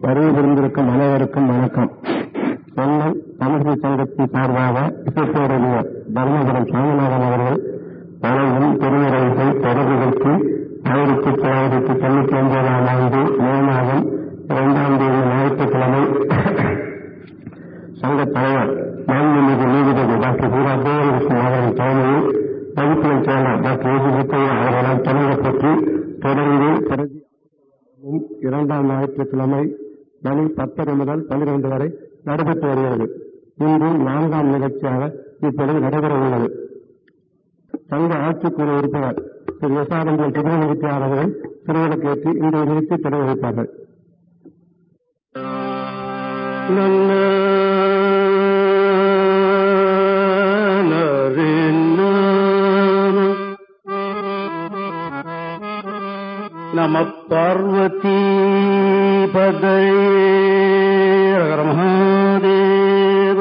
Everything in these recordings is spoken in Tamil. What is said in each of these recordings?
வருகை புரிந்திருக்கும் அனைவருக்கும் வணக்கம். சென்னை தமிழக சங்கத்தின் சார்பாக இசைப்பேரறிய தர்மபுரம் சாமிநாதன் அவர்கள் வழங்கும் திருமுறைகளை தொடர்புகளுக்கு ஆயிரத்தி தொள்ளாயிரத்தி தொண்ணூத்தி ஒன்பதாம் ஆண்டு மே மாதம் இரண்டாம் தேதி ஞாயிற்றுக்கிழமை சங்க தலைவர் மாண்புமிகு நீதிபதி டாக்டர் வீரா கோவிலகிருஷ்ணன் அவரின் தலைமையில் வகுப்பின் செயலர் டாக்டர் ஏஜி முத்தையா அவர்களால் தொடங்கப்பட்டு தொடர்ந்து இரண்டாம் ஞாயிற்றுக்கிழமை மணி பத்தரை முதல் பன்னிரண்டு வரை நடைபெற்று வருகிறது. இன்று நான்காம் நிகழ்ச்சியாக இப்பொழுது நடைபெற உள்ளது சங்க ஆட்சிக்குழு உறுப்பினர் திரு. எஸ்ஆர்எம்பிஎல் திருநெல்வேலியார் அவர்கள் திருவிளக்கேற்றி இந்த நிகழ்ச்சி தொடங்கி வைப்பார்கள். நம பார்வதி பதர மகாதேவ.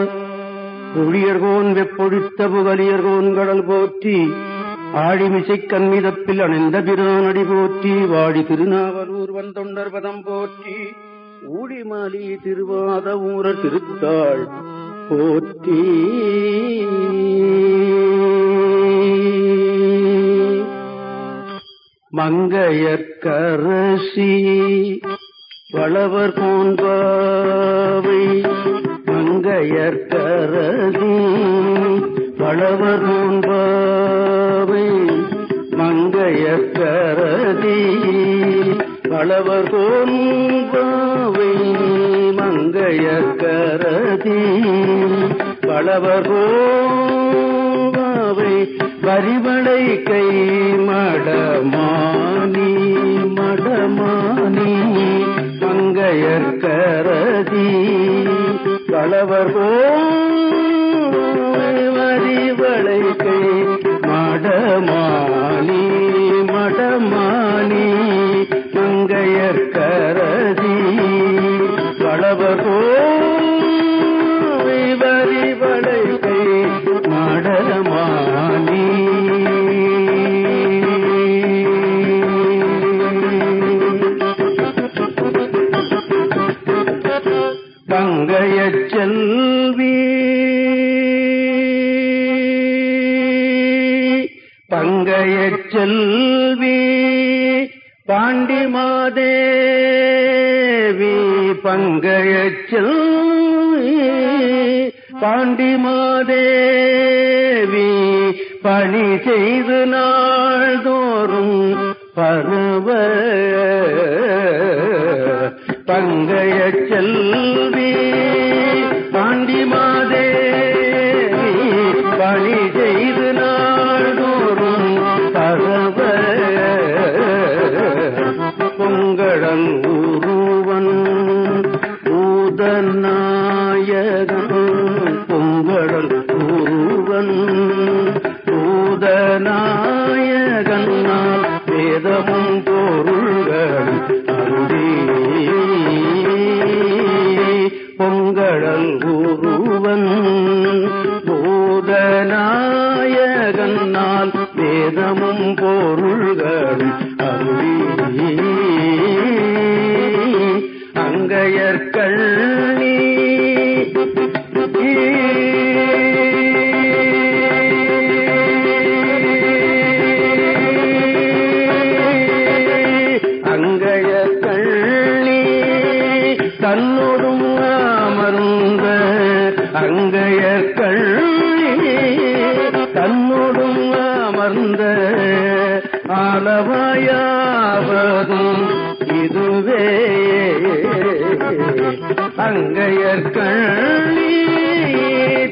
புழியர்கோன் வெப்பொழித்த புகழியர்கோன் கடல் போற்றி ஆழிமிசை கண்மிதப்பில் அணிந்த பிரானடி போற்றி வாடி திருநாவலூர் வந்தொண்டர் பதம் போற்றி ஊழிமாலி திருவாத ஊர திருத்தாள் போற்றி. மங்கையற்கரசி வளவர் போன்பாவை மங்கையற்கரசி வளவர் போன்பாவை மங்கையற்கரதி வளவர் போன்பாவை மங்கையற்கரதி வளவர் போன்பாவை வரிவடை கை மடமானி மடமானி மங்கையற்கரதி வளவர் வரிவடை கை மடமானி மடமா செல்வி பாண்டி மாதேவி பங்கைய செல்வி பாண்டி மாதேவி பணி செய்து நாள்தோறும் பருவ பங்கைய செல்வி. கள்ளி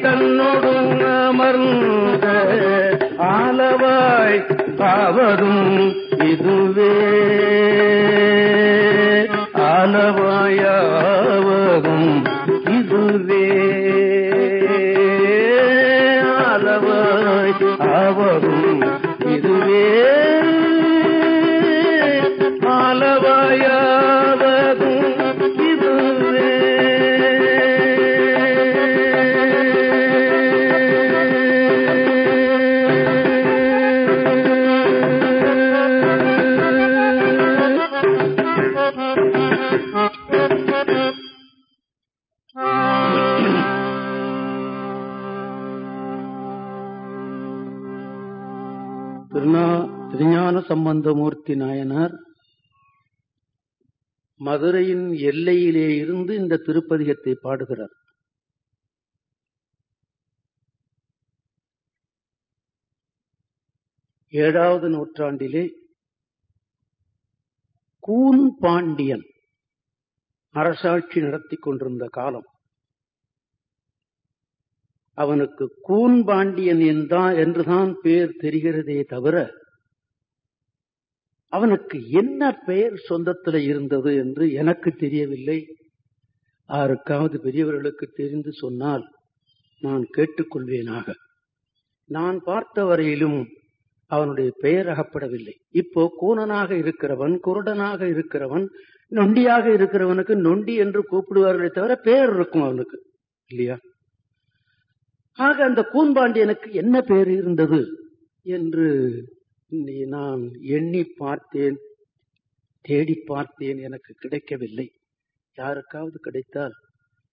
தன்னோடும் அமர்ந்த ஆலவாய் ஆவதும் சம்பந்தமூர்த்தி நாயனார் மதுரையின் எல்லையிலே இருந்து இந்த திருப்பதிகத்தை பாடுகிறார். ஏழாவது நூற்றாண்டிலே கூன் பாண்டியன் அரசாட்சி நடத்தி கொண்டிருந்த காலம். அவனுக்கு கூன் பாண்டியன் என்றுதான் பேர் தெரிகிறதே தவிர அவனுக்கு என்ன பெயர் சொந்தத்தில் இருந்தது என்று எனக்கு தெரியவில்லை. யாருக்காவது பெரியவர்களுக்கு தெரிந்து சொன்னால் நான் கேட்டுக்கொள்வேனாக. நான் பார்த்த வரையிலும் அவனுடைய பெயர் அகப்படவில்லை. இப்போ கூனனாக இருக்கிறவன் குருடனாக இருக்கிறவன் நொண்டியாக இருக்கிறவனுக்கு நொண்டி என்று கூப்பிடுவார்களே தவிர பெயர் இருக்கும் அவனுக்கு இல்லையா? ஆக அந்த கூன்பாண்டியனுக்கு என்ன பெயர் இருந்தது என்று நான் எண்ணி பார்த்தேன் தேடி பார்த்தேன் எனக்கு கிடைக்கவில்லை. யாருக்காவது கிடைத்தால்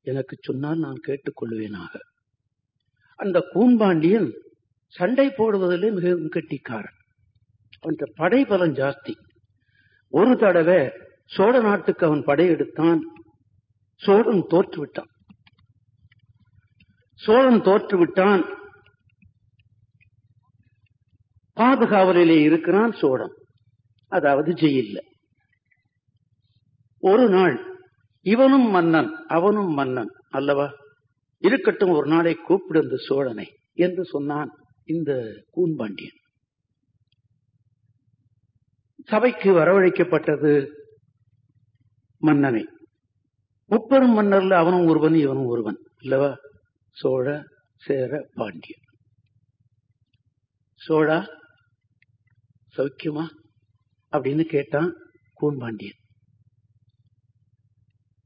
எனக்கு சொன்னால் நான் கேட்டுக்கொள்வேனாக அந்த கூம்பாண்டியன் சண்டை போடுவதிலே மிகவும் கெட்டிக்காரன் அவன் படை பலம் ஜாஸ்தி. ஒரு தடவை சோழ நாட்டுக்கு அவன் படையெடுத்தான் சோழன் தோற்று விட்டான் சோழன் தோற்று விட்டான் பாதுகாவலிலே இருக்கிறான் சோழன். அதாவது ஜெயில்ல. ஒரு நாள் இவனும் மன்னன் அவனும் மன்னன் அல்லவா? இருக்கட்டும் ஒரு நாளை கூப்பிடுந்த சோழனை என்று சொன்னான் இந்த கூன்பாண்டியன். சபைக்கு வரவழைக்கப்பட்டது மன்னனை. முப்பெரும் மன்னர்ல அவனும் ஒருவன் இவனும் ஒருவன் இல்லவா சோழ சேர பாண்டியன். சோழா சௌக்கியமா? அப்படின்னு கேட்டான் கூன்பாண்டியன்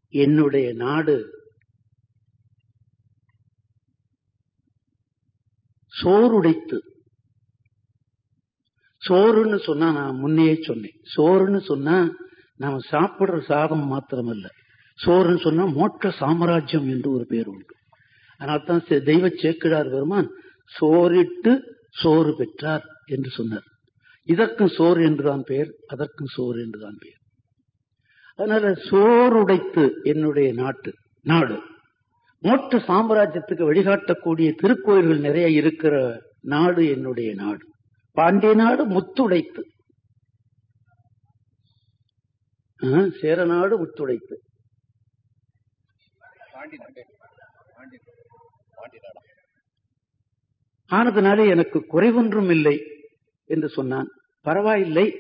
என்னுடைய நாடு சோறுடைத்து. சோறுன்னு சொன்னா நான் முன்னையே சொன்னேன். சோறுன்னு சொன்னா நாம சாப்பிடுற சாதம் மாத்திரமல்ல. சோறுன்னு சொன்னா மோட்ட சாம்ராஜ்யம் என்று ஒரு பேர் உண்டு. அதனால்தான் தெய்வ சேக்கிழார் பெருமான் சோறிட்டு சோறு பெற்றார் என்று சொன்னார். இதற்கும் சோறு என்றுதான் பெயர் அதற்கும் சோறு என்றுதான் பெயர். அதனால சோறுடைத்து என்னுடைய நாட்டு நாடு. மோட்ச சாம்ராஜ்யத்துக்கு வழிகாட்டக்கூடிய திருக்கோயில்கள் நிறைய இருக்கிற நாடு என்னுடைய நாடு. பாண்டிய நாடு முத்துடைத்து. சேர நாடு முத்துடைத்து. ஆனதுனாலே எனக்கு குறைவொன்றும் இல்லை என்று சொன்னான். பரவாயில்லை.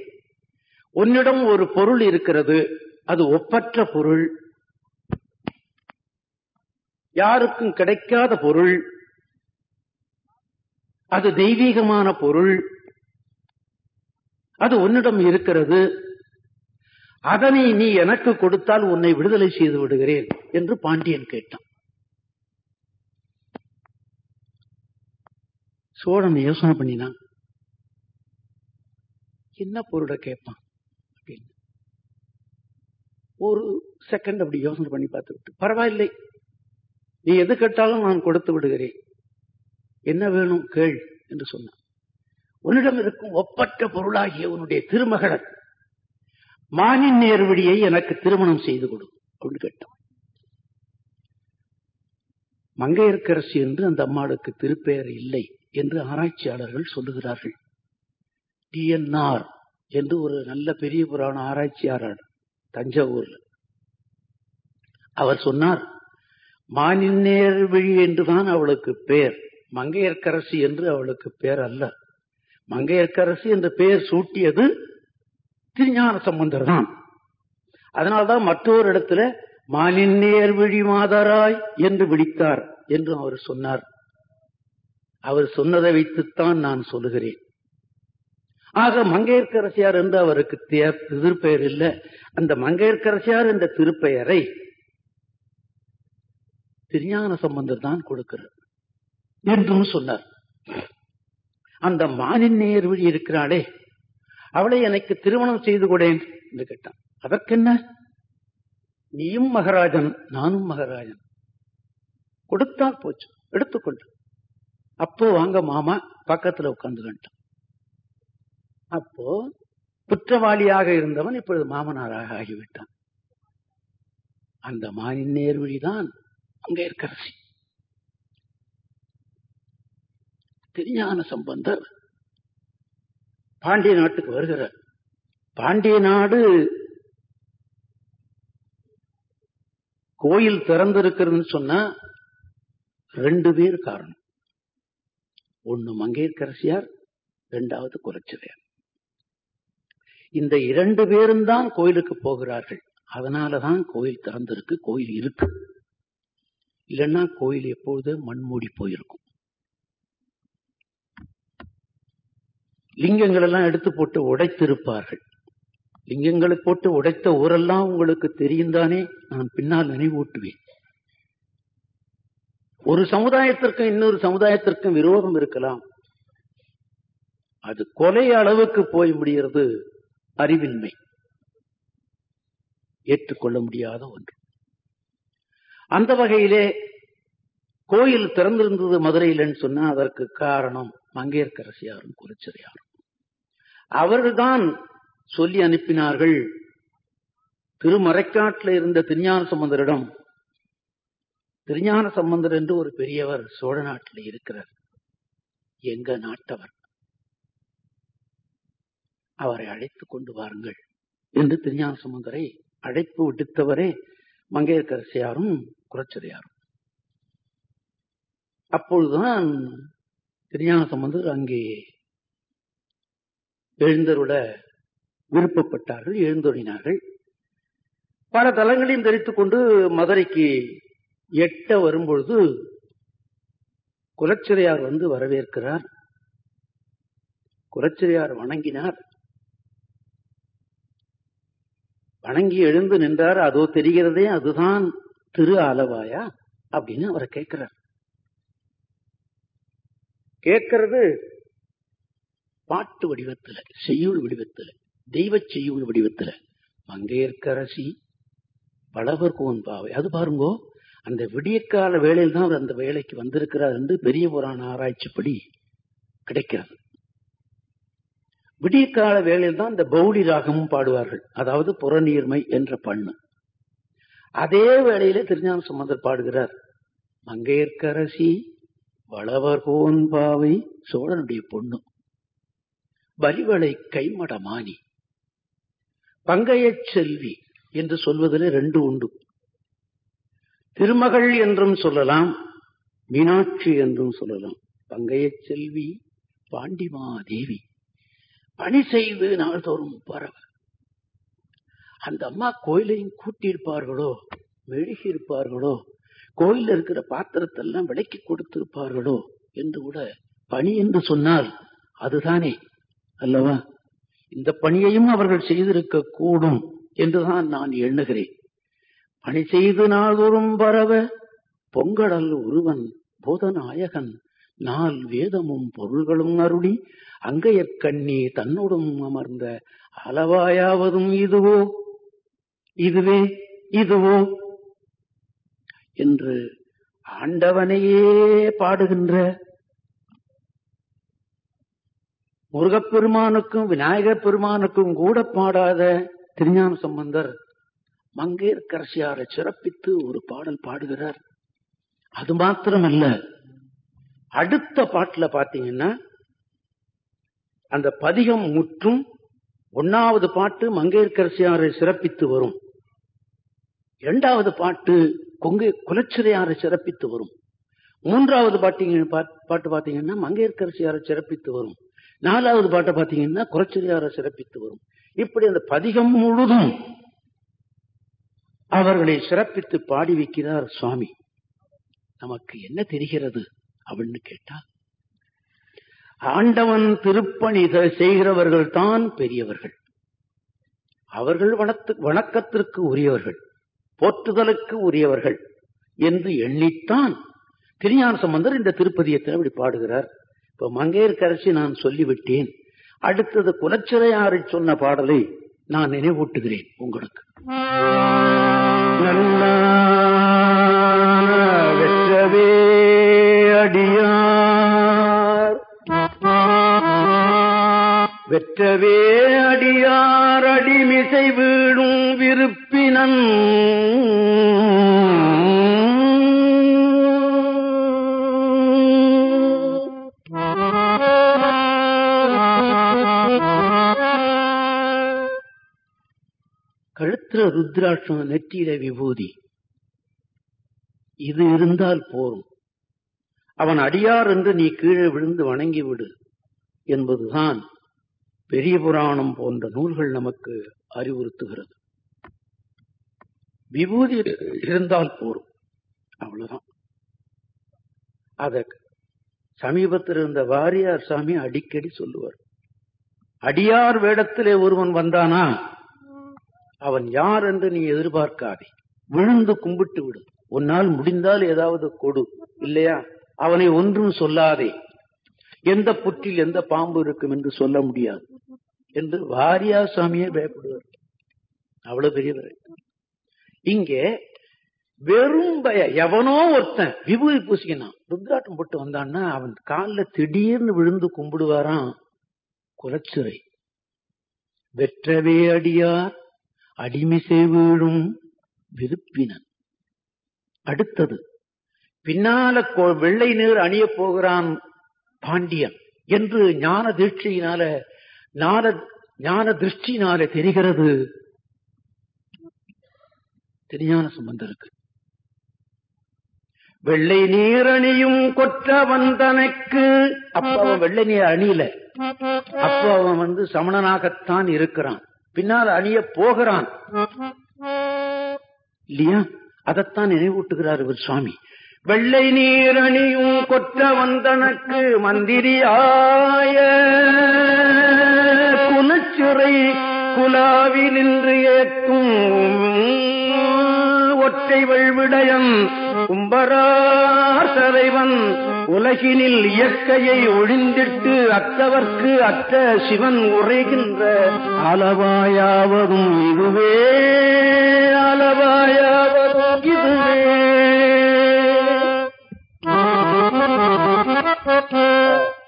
உன்னிடம் ஒரு பொருள் இருக்கிறது. அது ஒப்பற்ற பொருள். யாருக்கும் கிடைக்காத பொருள். அது தெய்வீகமான பொருள். அது உன்னிடம் இருக்கிறது. அதனை நீ எனக்கு கொடுத்தால் உன்னை விடுதலை செய்து விடுகிறேன் என்று பாண்டியன் கேட்டான். சோழன் யோசனை பண்ணினான். என்ன பொருளை கேட்பான்? அப்படின்னு. ஒரு செகண்ட் அப்படி யோசனை பண்ணி பார்த்துக்கிட்டு பரவாயில்லை. நீ எது கேட்டாலும் நான் கொடுத்து விடுகிறேன். என்ன வேணும் கேள் என்று சொன்னான். உன்னிடம் இருக்கும் ஒப்பற்ற பொருளாகிய உன்னுடைய திருமகளன் மானின் நேர்வழியை எனக்கு திருமணம் செய்து கொடு அப்படின்னு கேட்டான். மங்கையர்க்கரசி என்று அந்த அம்மாளுக்கு திருப்பெயர் இல்லை என்று ஆராய்ச்சியாளர்கள் சொல்லுகிறார்கள். டிஎன்ஆர் என்று ஒரு நல்ல பெரிய புராண ஆராய்ச்சியாளர் தஞ்சாவூர்ல. அவர் சொன்னார் மானின்னேர் விழி என்றுதான் அவளுக்கு பேர். மங்கையர்க்கரசி என்று அவளுக்கு பேர் அல்ல. மங்கையர்க்கரசி என்ற பெயர் சூட்டியது திருஞான சம்பந்தர் தான். அதனால்தான் மற்றொரு இடத்துல மானின்னேர் விழி மாதராய் என்று விழித்தார் என்று அவர் சொன்னார். அவர் சொன்னதை வைத்துத்தான் நான் சொல்லுகிறேன். ஆக மங்கையர்க்கரசியார் என்று அவருக்கு திருப்பெயர் இல்லை. அந்த மங்கையர்க்கரசியார் என்ற திருப்பெயரை திருஞான சம்பந்தர் தான் கொடுக்கிறார் என்றும் சொன்னார். அந்த மானின் வழி இருக்கிறாளே அவளை எனக்கு திருமணம் செய்து கொடேன் என்று கேட்டான். அதற்கென்ன? நீயும் மகராஜன் நானும் மகராஜன். கொடுத்தால் போச்சு எடுத்துக்கொண்டு. அப்போ வாங்க மாமா பக்கத்துல உட்கார்ந்துக்கிட்டான் அப்போ குற்றவாளியாக இருந்தவன் இப்பொழுது மாமனாராக ஆகிவிட்டான். அந்த மானின் நேர்வழிதான் அங்கே இருக்கரசி திருஞான சம்பந்தர் பாண்டிய நாட்டுக்கு வருகிறார். பாண்டிய நாடு கோயில் திறந்திருக்கிறதுன்னு சொன்னா ரெண்டு பேர் காரணம். ஒன்னு மங்கையர்கரசியார் இரண்டாவது குலச்சிறையார். இந்த இரண்டு பேரும் தான் கோயிலுக்கு போகிறார்கள். அதனாலதான் கோயில் திறந்திருக்கு கோயில் இருக்கு. இல்லைன்னா கோயில் எப்பொழுது மண்மூடி போயிருக்கும். லிங்கங்கள் எல்லாம் எடுத்து போட்டு உடைத்திருப்பார்கள். லிங்கங்களை போட்டு உடைத்த ஊரெல்லாம் உங்களுக்கு தெரியும் தானே நான் பின்னால் நினைவூட்டுவேன். ஒரு சமுதாயத்திற்கும் இன்னொரு சமுதாயத்திற்கும் விரோதம் இருக்கலாம். அது கொலை அளவுக்கு போய் முடிகிறது. அறிவின்மை. ஏற்றுக்கொள்ள முடியாத ஒன்று. அந்த வகையிலே கோயில் திறந்திருந்தது மதுரையிலன்னு சொன்னா அதற்கு காரணம் மங்கையர்கரசியாரும் குலச்சிறையாரும் அவர்கள்தான் சொல்லி அனுப்பினார்கள் திருமறைக்காட்டில் இருந்த திருஞான சம்பந்தரிடம் திருஞான சம்பந்தர் என்று ஒரு பெரியவர் சோழ நாட்டில் இருக்கிறார். எங்க நாட்டவர். அவரை அழைத்துக் கொண்டு வாருங்கள் என்று திருஞான சம்பந்தரை அழைப்பு விடுத்தவரே மங்கையர்கரசியாரும் குரச்சதையாரும் அப்பொழுதுதான் திருஞான சம்பந்தர் அங்கே எழுந்தருட விருப்பப்பட்டார்கள் எழுந்தொழினார்கள் பல தலங்களையும் தெரித்துக் கொண்டு மதுரைக்கு எட்ட வரும்பொழுது குலச்சிறையார் வந்து வரவேற்கிறார். குலச்சிறையார் வணங்கினார். வணங்கி எழுந்து நின்றார். அதோ தெரிகிறதே அதுதான் திரு ஆலவாயா அப்படின்னு அவரை கேட்கிறார். கேட்கிறது பாட்டு வடிவத்துல செய்யுள் வடிவத்துல தெய்வ செய்யுள் வடிவத்துல. மங்கையர்க்கரசி பலவர் கோன் பாவை. அது பாருங்கோ அந்த விடியற்கால வேலையில் தான் அவர் அந்த வேலைக்கு வந்திருக்கிறார் என்று பெரிய புராண ஆராய்ச்சிப்படி கிடைக்கிறது. விடியற்கால வேளையில் தான் இந்த பௌடி ராகமும் பாடுவார்கள். அதாவது புறநீர்மை என்ற பண்ணு. அதே வேளையிலே திருஞான சம்பந்தர் பாடுகிறார். மங்கையர்க்கரசி வளவர்கோன் பாவை சோழனுடைய பொண்ணு. பலிவளை கைமடமானி. பங்கையச் செல்வி என்று சொல்வதில் ரெண்டு உண்டு. திருமகள் என்றும் சொல்லலாம் மீனாட்சி என்றும் சொல்லலாம். பங்கையச் செல்வி பாண்டிமாதேவி. பணி செய்து நாள்தோறும் பரவ அந்த அம்மா கோயிலையும் கூட்டியிருப்பார்களோ? மெழுகி இருப்பார்களோ கோயில் இருக்கிற பாத்திரத்தெல்லாம் விலைக்கு கொடுத்திருப்பார்களோ? என்று கூட பணி என்று சொன்னால் அதுதானே அல்லவா? இந்த பணியையும் அவர்கள் செய்திருக்க கூடும் என்றுதான் நான் எண்ணுகிறேன். பணி செய்து நாள்தோறும் பரவ பொங்கடல் ஒருவன் போதநாயகன் நாள் வேதமும் பொருள்களும் அருளி அங்கையற்கண்ணி தன்னோடும் அமர்ந்த அளவாயாவதும் இதுவோ? இதுவே இதுவோ? என்று ஆண்டவனையே பாடுகின்ற முருகப்பெருமானுக்கும் விநாயகர் பெருமானுக்கும் கூட பாடாத திருஞான சம்பந்தர் மங்கையர்கரசியாரை சிறப்பித்து ஒரு பாடல் பாடுகிறார். அது மாத்திரமல்ல அடுத்த பாட்டுல பாத்தீங்கன்னா அந்த பதிகம் முற்றும் ஒன்னாவது பாட்டு மங்கையர்கரசியாரை சிறப்பித்து வரும். இரண்டாவது பாட்டு கொங்கை குலச்சிறையாரை சிறப்பித்து வரும். மூன்றாவது பாட்டிங்க பாட்டு பாத்தீங்கன்னா மங்கையர்கரசியாரை சிறப்பித்து வரும். நாலாவது பாட்டை பார்த்தீங்கன்னா குலச்சிறையாரை சிறப்பித்து வரும். இப்படி அந்த பதிகம் முழுதும் அவர்களை சிறப்பித்து பாடி வைக்கிறார் சுவாமி. நமக்கு என்ன தெரிகிறது? அப்படின்னு கேட்டா ஆண்டவன் திருப்பணி செய்கிறவர்கள் தான் பெரியவர்கள். அவர்கள் வணக்கத்திற்கு உரியவர்கள் போற்றுதலுக்கு உரியவர்கள் என்று எண்ணித்தான் திருஞான சம்பந்தர் இந்த திருப்பதியத்தில் அப்படி பாடுகிறார். இப்ப மங்கையர்கரசி நான் சொல்லிவிட்டேன். அடுத்தது குலச்சிறையாரை சொன்ன பாடலை நான் நினைவூட்டுகிறேன் உங்களுக்கு. வெற்றவே அடியார். வெற்றவே அடியார் அடிமிசை வீடும் விருப்பினன். கழுத்துல ருத்ராட்சம் நெற்றியில விபூதி. இது இருந்தால் போரும். அவன் அடியார் என்று நீ கீழே விழுந்து வணங்கி விடு என்பதுதான் பெரிய புராணம் போன்ற நூல்கள் நமக்கு அறிவுறுத்துகிறது. விபூதி இருந்தால் போரும். அவ்வளவுதான். அத சமீபத்தில் இருந்த வாரியார் சாமி அடிக்கடி சொல்லுவார் அடியார் வேடத்திலே ஒருவன் வந்தானா? அவன் யார் என்று நீ எதிர்பார்க்காதே. விழுந்து கும்பிட்டு விடு. உன்னால் முடிந்தால் ஏதாவது கொடு. இல்லையா? அவனை ஒன்றும் சொல்லாதே. எந்த புற்றில் எந்த பாம்பு இருக்கும் என்று சொல்ல முடியாது. என்று வாரியா சாமியே பயப்படுவார். அவ்வளவு பெரியவர் இங்கே வெறும் பய எவனோ ஒருத்தன் விபூதி பூசிக்கினான். ருத்ராட்டம் போட்டு வந்தான்னா அவன் காலில் திடீர்னு விழுந்து கும்பிடுவாராம் குலச்சிறை. வெற்றவே அடியார் அடிமிசை வீழும் விருப்பினன். அடுத்தது பின்னால வெள்ளை நீர் அணிய போகிறான் பாண்டியன் என்று ஞான தீட்சையினால ஞான ஞான திருஷ்டினால தெரிகிறது. தெரியான சம்பந்தருக்கு வெள்ளை நீர் அணியும் கொற்ற வந்தனுக்கு அப்ப அவன் வெள்ளை நீர் அணியில. அப்ப அவன் வந்து சமணனாகத்தான் இருக்கிறான். பின்னால் அணிய போகிறான். இல்லையா? அதைத்தான் நினைவூட்டுகிறார் இவர் சுவாமி. வெள்ளை நீரணியும் கொற்ற வந்தனக்கு மந்திரியாய. குலச்சிறை குலாவி நின்று ஏற்கும் ஒற்றை வெள்விடயம் கும்பராசரைவன் உலகினில் இயற்கையை ஒழிந்திட்டு அத்தவர்க்கு அத்த சிவன் உரைகின்ற அளவாயாவதும் இதுவே அளவாயாவதும் இதுவே.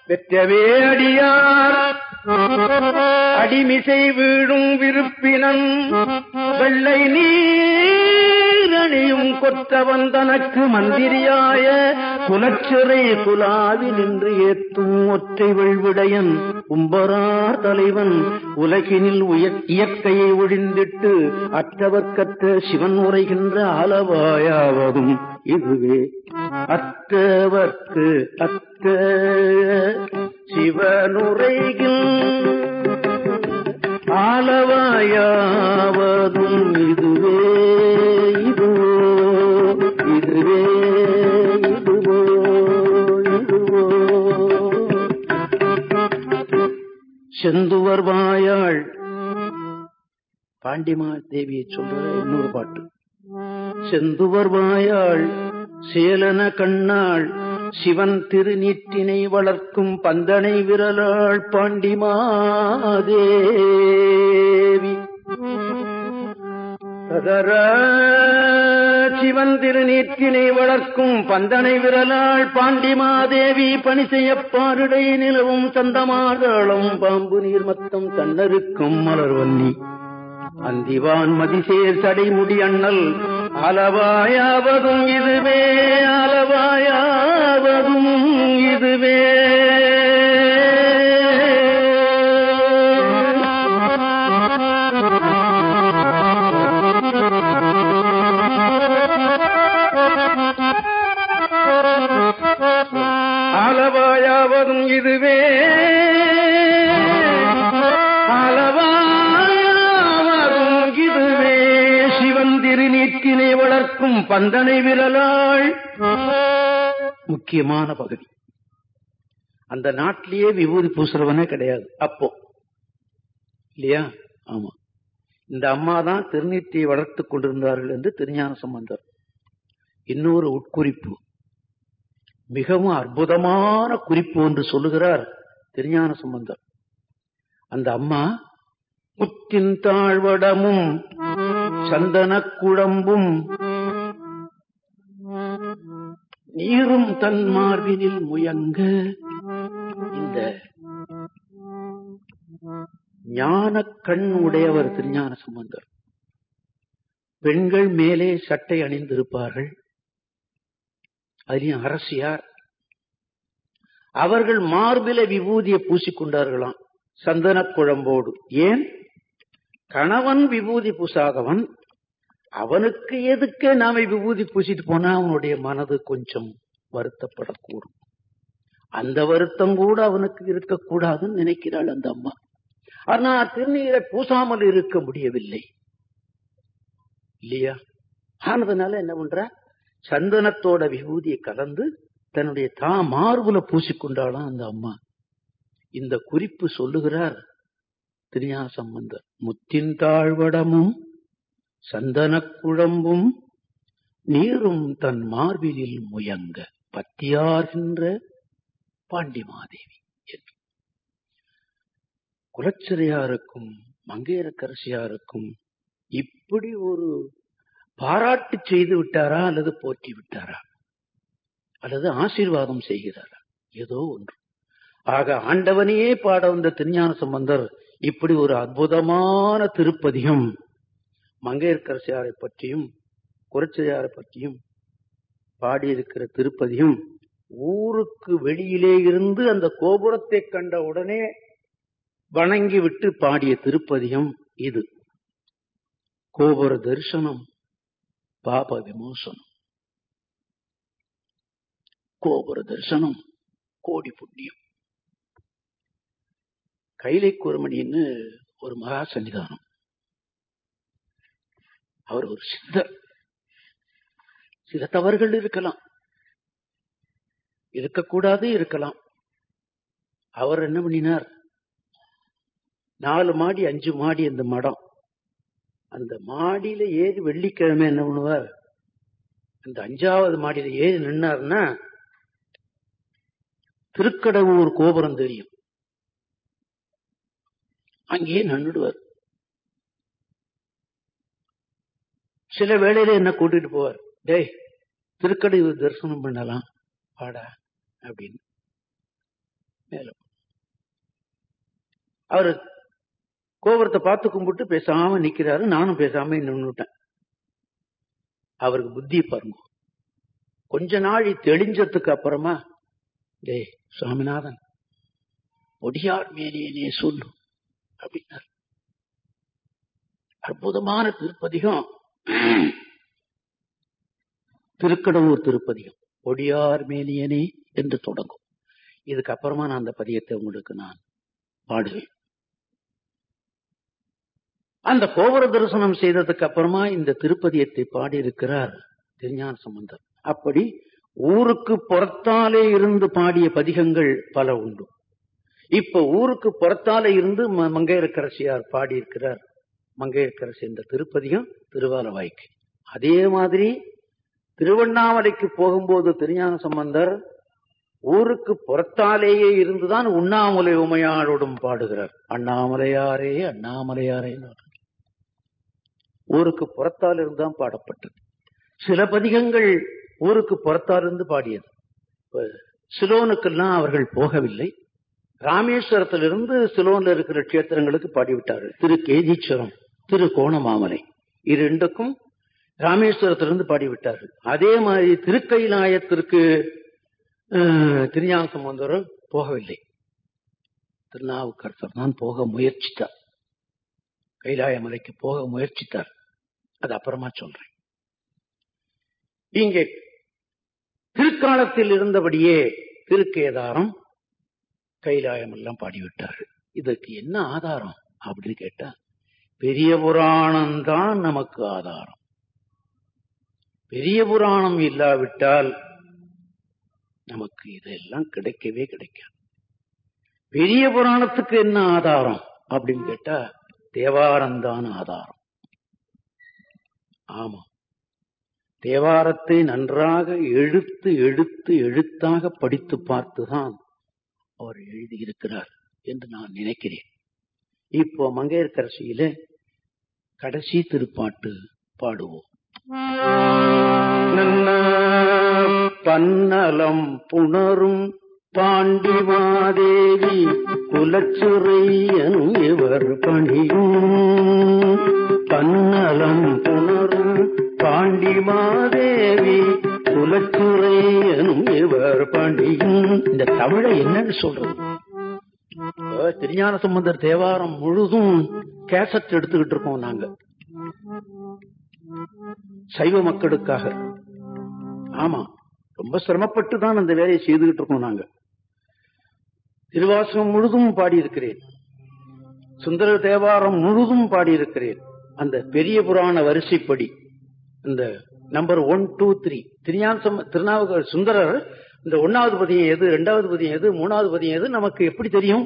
பெற்றவே அடியார். அடிமிசை வீழும் விருப்பினன் வெள்ளை நீரணியும் கொற்றவன் தனக்கு மந்திரியாய. குலச்சிறை குலாவி நின்று ஏத்தும் ஒற்றை வெள்விடையன். உம்பரார் தலைவன் உலகினில் இயற்கையை ஒழிந்திட்டு அற்றவர்க்கற்ற சிவன் உரைகின்ற அளவாயாவதும் இதுவே. அற்றவர்க்கு அற்ற சிவனுரைகில் அளவாயாவதும் இதுவே. செந்துவர் வாயாள். பாண்டிமா தேவியை சொல்ற இன்னொரு பாட்டு. செந்துவர் வாயாள் சேலன கண்ணாள் சிவன் திருநீற்றினை வளர்க்கும் பந்தனை விரலாள் பாண்டிமாதேவி சதர சிவன் திருநீற்றினை வளர்க்கும் பந்தனை விரலாள் பாண்டிமாதேவி பணி செய்யப்பாருடை நிலவும் சந்தமாதளம் பாம்பு நீர் மத்தம் தன்னருக்கும் மலர்வன்னி அந்திவான் மதிசேர் சடைமுடி அண்ணல் அளவாயாவதும் இதுவே அளவாயாவதும் இதுவே. பந்தனை விரலாள். முக்கியமான பகுதி. அந்த நாட்டிலேயே விபூதி பூசுறவனே கிடையாது. அப்போ. இல்லையா? ஆமா. இந்த அம்மா தான் திருநீற்றியை வளர்த்துக் கொண்டிருந்தார்கள் என்று திருஞான சம்பந்தர். இன்னொரு உட்குறிப்பு. மிகவும் அற்புதமான குறிப்பு என்று சொல்லுகிறார் திருஞான சம்பந்தர். அந்த அம்மா முத்தின் தாழ்வடமும் சந்தன குழம்பும் நீரும் தன் மார்பினில் முயங்க. இந்த ஞான கண் உடையவர் திருஞான சம்பந்தர். பெண்கள் மேலே சட்டை அணிந்திருப்பார்கள். அதிலும் அரசியார். அவர்கள் மார்பில விபூதியை பூசிக்கொண்டார்களாம் சந்தன குழம்போடு. ஏன்? கணவன் விபூதி பூசாதவன் அவனுக்கு எதுக்கு நாம விபூதி பூசிட்டு போனா அவனுடைய மனது கொஞ்சம் வருத்தப்படக்கூடும். அந்த வருத்தம் கூட அவனுக்கு இருக்கக்கூடாதுன்னு நினைக்கிறாள் அந்த அம்மா. ஆனா திருநீரை பூசாமல் இருக்க முடியவில்லை. இல்லையா? ஆனதுனால என்ன பண்ற? சந்தனத்தோட விபூதியை கலந்து தன்னுடைய தா மார்புல பூசிக்கொண்டாளாம் அந்த அம்மா. இந்த குறிப்பு சொல்லுகிறார் திருஞான சம்பந்தர். முத்தின் தாழ்வடமும் சந்தனக் குழம்பும் நீரும் தன் மார்பிலில் முயங்க பத்தியார்கின்ற பாண்டிமாதேவி என்று. குலச்சிறையாருக்கும் மங்கையரக்கரசியாருக்கும் இப்படி ஒரு பாராட்டு செய்து விட்டாரா அல்லது போற்றி விட்டாரா? அல்லது ஆசீர்வாதம் செய்கிறாரா? ஏதோ ஒன்று. ஆக ஆண்டவனையே பாட வந்த திருஞான சம்பந்தர் இப்படி ஒரு அற்புதமான திருப்பதியும் மங்கையர்கரசியாரை பற்றியும் குரச்சியாரை பற்றியும் பாடியிருக்கிற திருப்பதியும் ஊருக்கு வெளியிலே இருந்து அந்த கோபுரத்தை கண்ட உடனே வணங்கி விட்டு பாடிய திருப்பதியும் இது. கோபுர தரிசனம் பாப விமோசனம். கோபுர தரிசனம் கோடி புண்ணியம். கைலை குரமணின்னு ஒரு மகா சன்னிதானம். அவர் ஒரு சித்தர் சில தவறுகள் இருக்கலாம். இருக்கக்கூடாது இருக்கலாம். அவர் என்ன பண்ணினார்? நாலு மாடி அஞ்சு மாடி அந்த மடம். அந்த மாடியில ஏறி வெள்ளிக்கிழமை என்ன பண்ணுவார்? அந்த அஞ்சாவது மாடியில ஏறி நின்னார்னா திருக்கடவுர் கோபுரம் தெரியும். அங்கேயே நின்றுடுவார் சில வேளையில என்ன கூட்டிட்டு போவார்? டேய் திருக்கடையூர் தரிசனம் பண்ணலாம். வாடா அப்படின்னு. மேலும் அவரு கோபுரத்தை பார்த்து கும்பிட்டு பேசாம நிக்கிறாரு. நானும் பேசாம நின்றுட்டேன் அவருக்கு புத்தி பாருங்க. கொஞ்ச நாள் தெளிஞ்சதுக்கு அப்புறமா டேய் சுவாமிநாதன் ஒடியார் மேனியனே சொல்லு அப்படின்னார். அற்புதமான திருப்பதிகம். திருக்கடவுர் திருப்பதிகம் ஒடியார் மேலியனே என்று தொடங்கும். இதுக்கு அப்புறமா நான் அந்த பதியத்தை உங்களுக்கு நான் பாடுவேன். அந்த கோபுர தரிசனம் செய்ததுக்கு அப்புறமா இந்த திருப்பதியத்தை பாடியிருக்கிறார் திருஞான சம்பந்தர். அப்படி ஊருக்கு புறத்தாலே இருந்து பாடிய பதிகங்கள் பல உண்டு. இப்ப ஊருக்கு புறத்தாலே இருந்து மங்கையரக்கரசியார் பாடியிருக்கிறார் மங்கையரக்கரசி என்ற திருப்பதியும் திருவாலவாய்க்கு அதே மாதிரி திருவண்ணாமலைக்கு போகும்போது திருஞான சம்பந்தர் ஊருக்கு புறத்தாலேயே இருந்துதான் உண்ணாமலை உமையாளோடும் பாடுகிறார். அண்ணாமலையாரே அண்ணாமலையாரே ஊருக்கு புறத்தால் இருந்துதான் பாடப்பட்டது. சில பதிகங்கள் ஊருக்கு புறத்தால் இருந்து பாடியது சிலோனுக்கெல்லாம் அவர்கள் போகவில்லை. ராமேஸ்வரத்திலிருந்து சிலோன்ல இருக்கிற கஷேத்திரங்களுக்கு பாடிவிட்டார்கள். திரு கேதீஸ்வரம் திரு கோணமாமலை இரண்டுக்கும் ராமேஸ்வரத்திலிருந்து பாடிவிட்டார்கள். அதே மாதிரி திருக்கைலாயத்திற்கு திருஞான சம்பந்தரும் போகவில்லை. திருநாவுக்கரசர் தான் போக முயற்சித்தார். கைலாய மலைக்கு போக முயற்சித்தார். அது அப்புறமா சொல்றேன். இங்கே திருக்காலத்தில் இருந்தபடியே திருக்கேதாரம் கைலாயம் எல்லாம் பாடிவிட்டார்கள். இதற்கு என்ன ஆதாரம் அப்படின்னு கேட்டா பெரிய புராணம் தான் நமக்கு ஆதாரம். பெரிய புராணம் இல்லாவிட்டால் நமக்கு இதெல்லாம் கிடைக்கவே கிடைக்காது. பெரிய புராணத்துக்கு என்ன ஆதாரம் அப்படின்னு கேட்டா தேவாரம்தான் ஆதாரம். ஆமா. தேவாரத்தை நன்றாக எழுத்து எழுத்து எழுத்தாக படித்து பார்த்துதான் அவர் எழுதியிருக்கிறார் என்று நான் நினைக்கிறேன். இப்போ மங்கையர்கரசியில கடைசி திருப்பாட்டு பாடுவோம். பன்னலம் புணரும் பாண்டிமாதேவி குலச்சுரை எனும் இவர் பணியும். பன்னலம் புணரும் பாண்டி மாதேவி குலச்சுரை இவர் பணியும். இந்த தமிழை என்னன்னு சொல்றது? திருஞான சம்பந்தர் தேவாரம் முழுதும் கேசட் எடுத்துக்கிட்டு இருக்கோம் நாங்க. சைவ மக்களுக்காக. ஆமா ரொம்ப சிரமப்பட்டு தான் அந்த வேலையை செய்துகிட்டு இருக்கோம் நாங்க. திருவாசகம் முழுதும் பாடியிருக்கிறேன். சுந்தர தேவாரம் முழுதும் பாடியிருக்கிறேன். அந்த பெரிய புராண வரிசைப்படி இந்த number one two three Thirugnana Thirunavukkar Sundarar இந்த ஒன்னாவது பதியம் எது ரெண்டாவது பதியம் எது மூணாவது பதியம் எது நமக்கு எப்படி தெரியும்?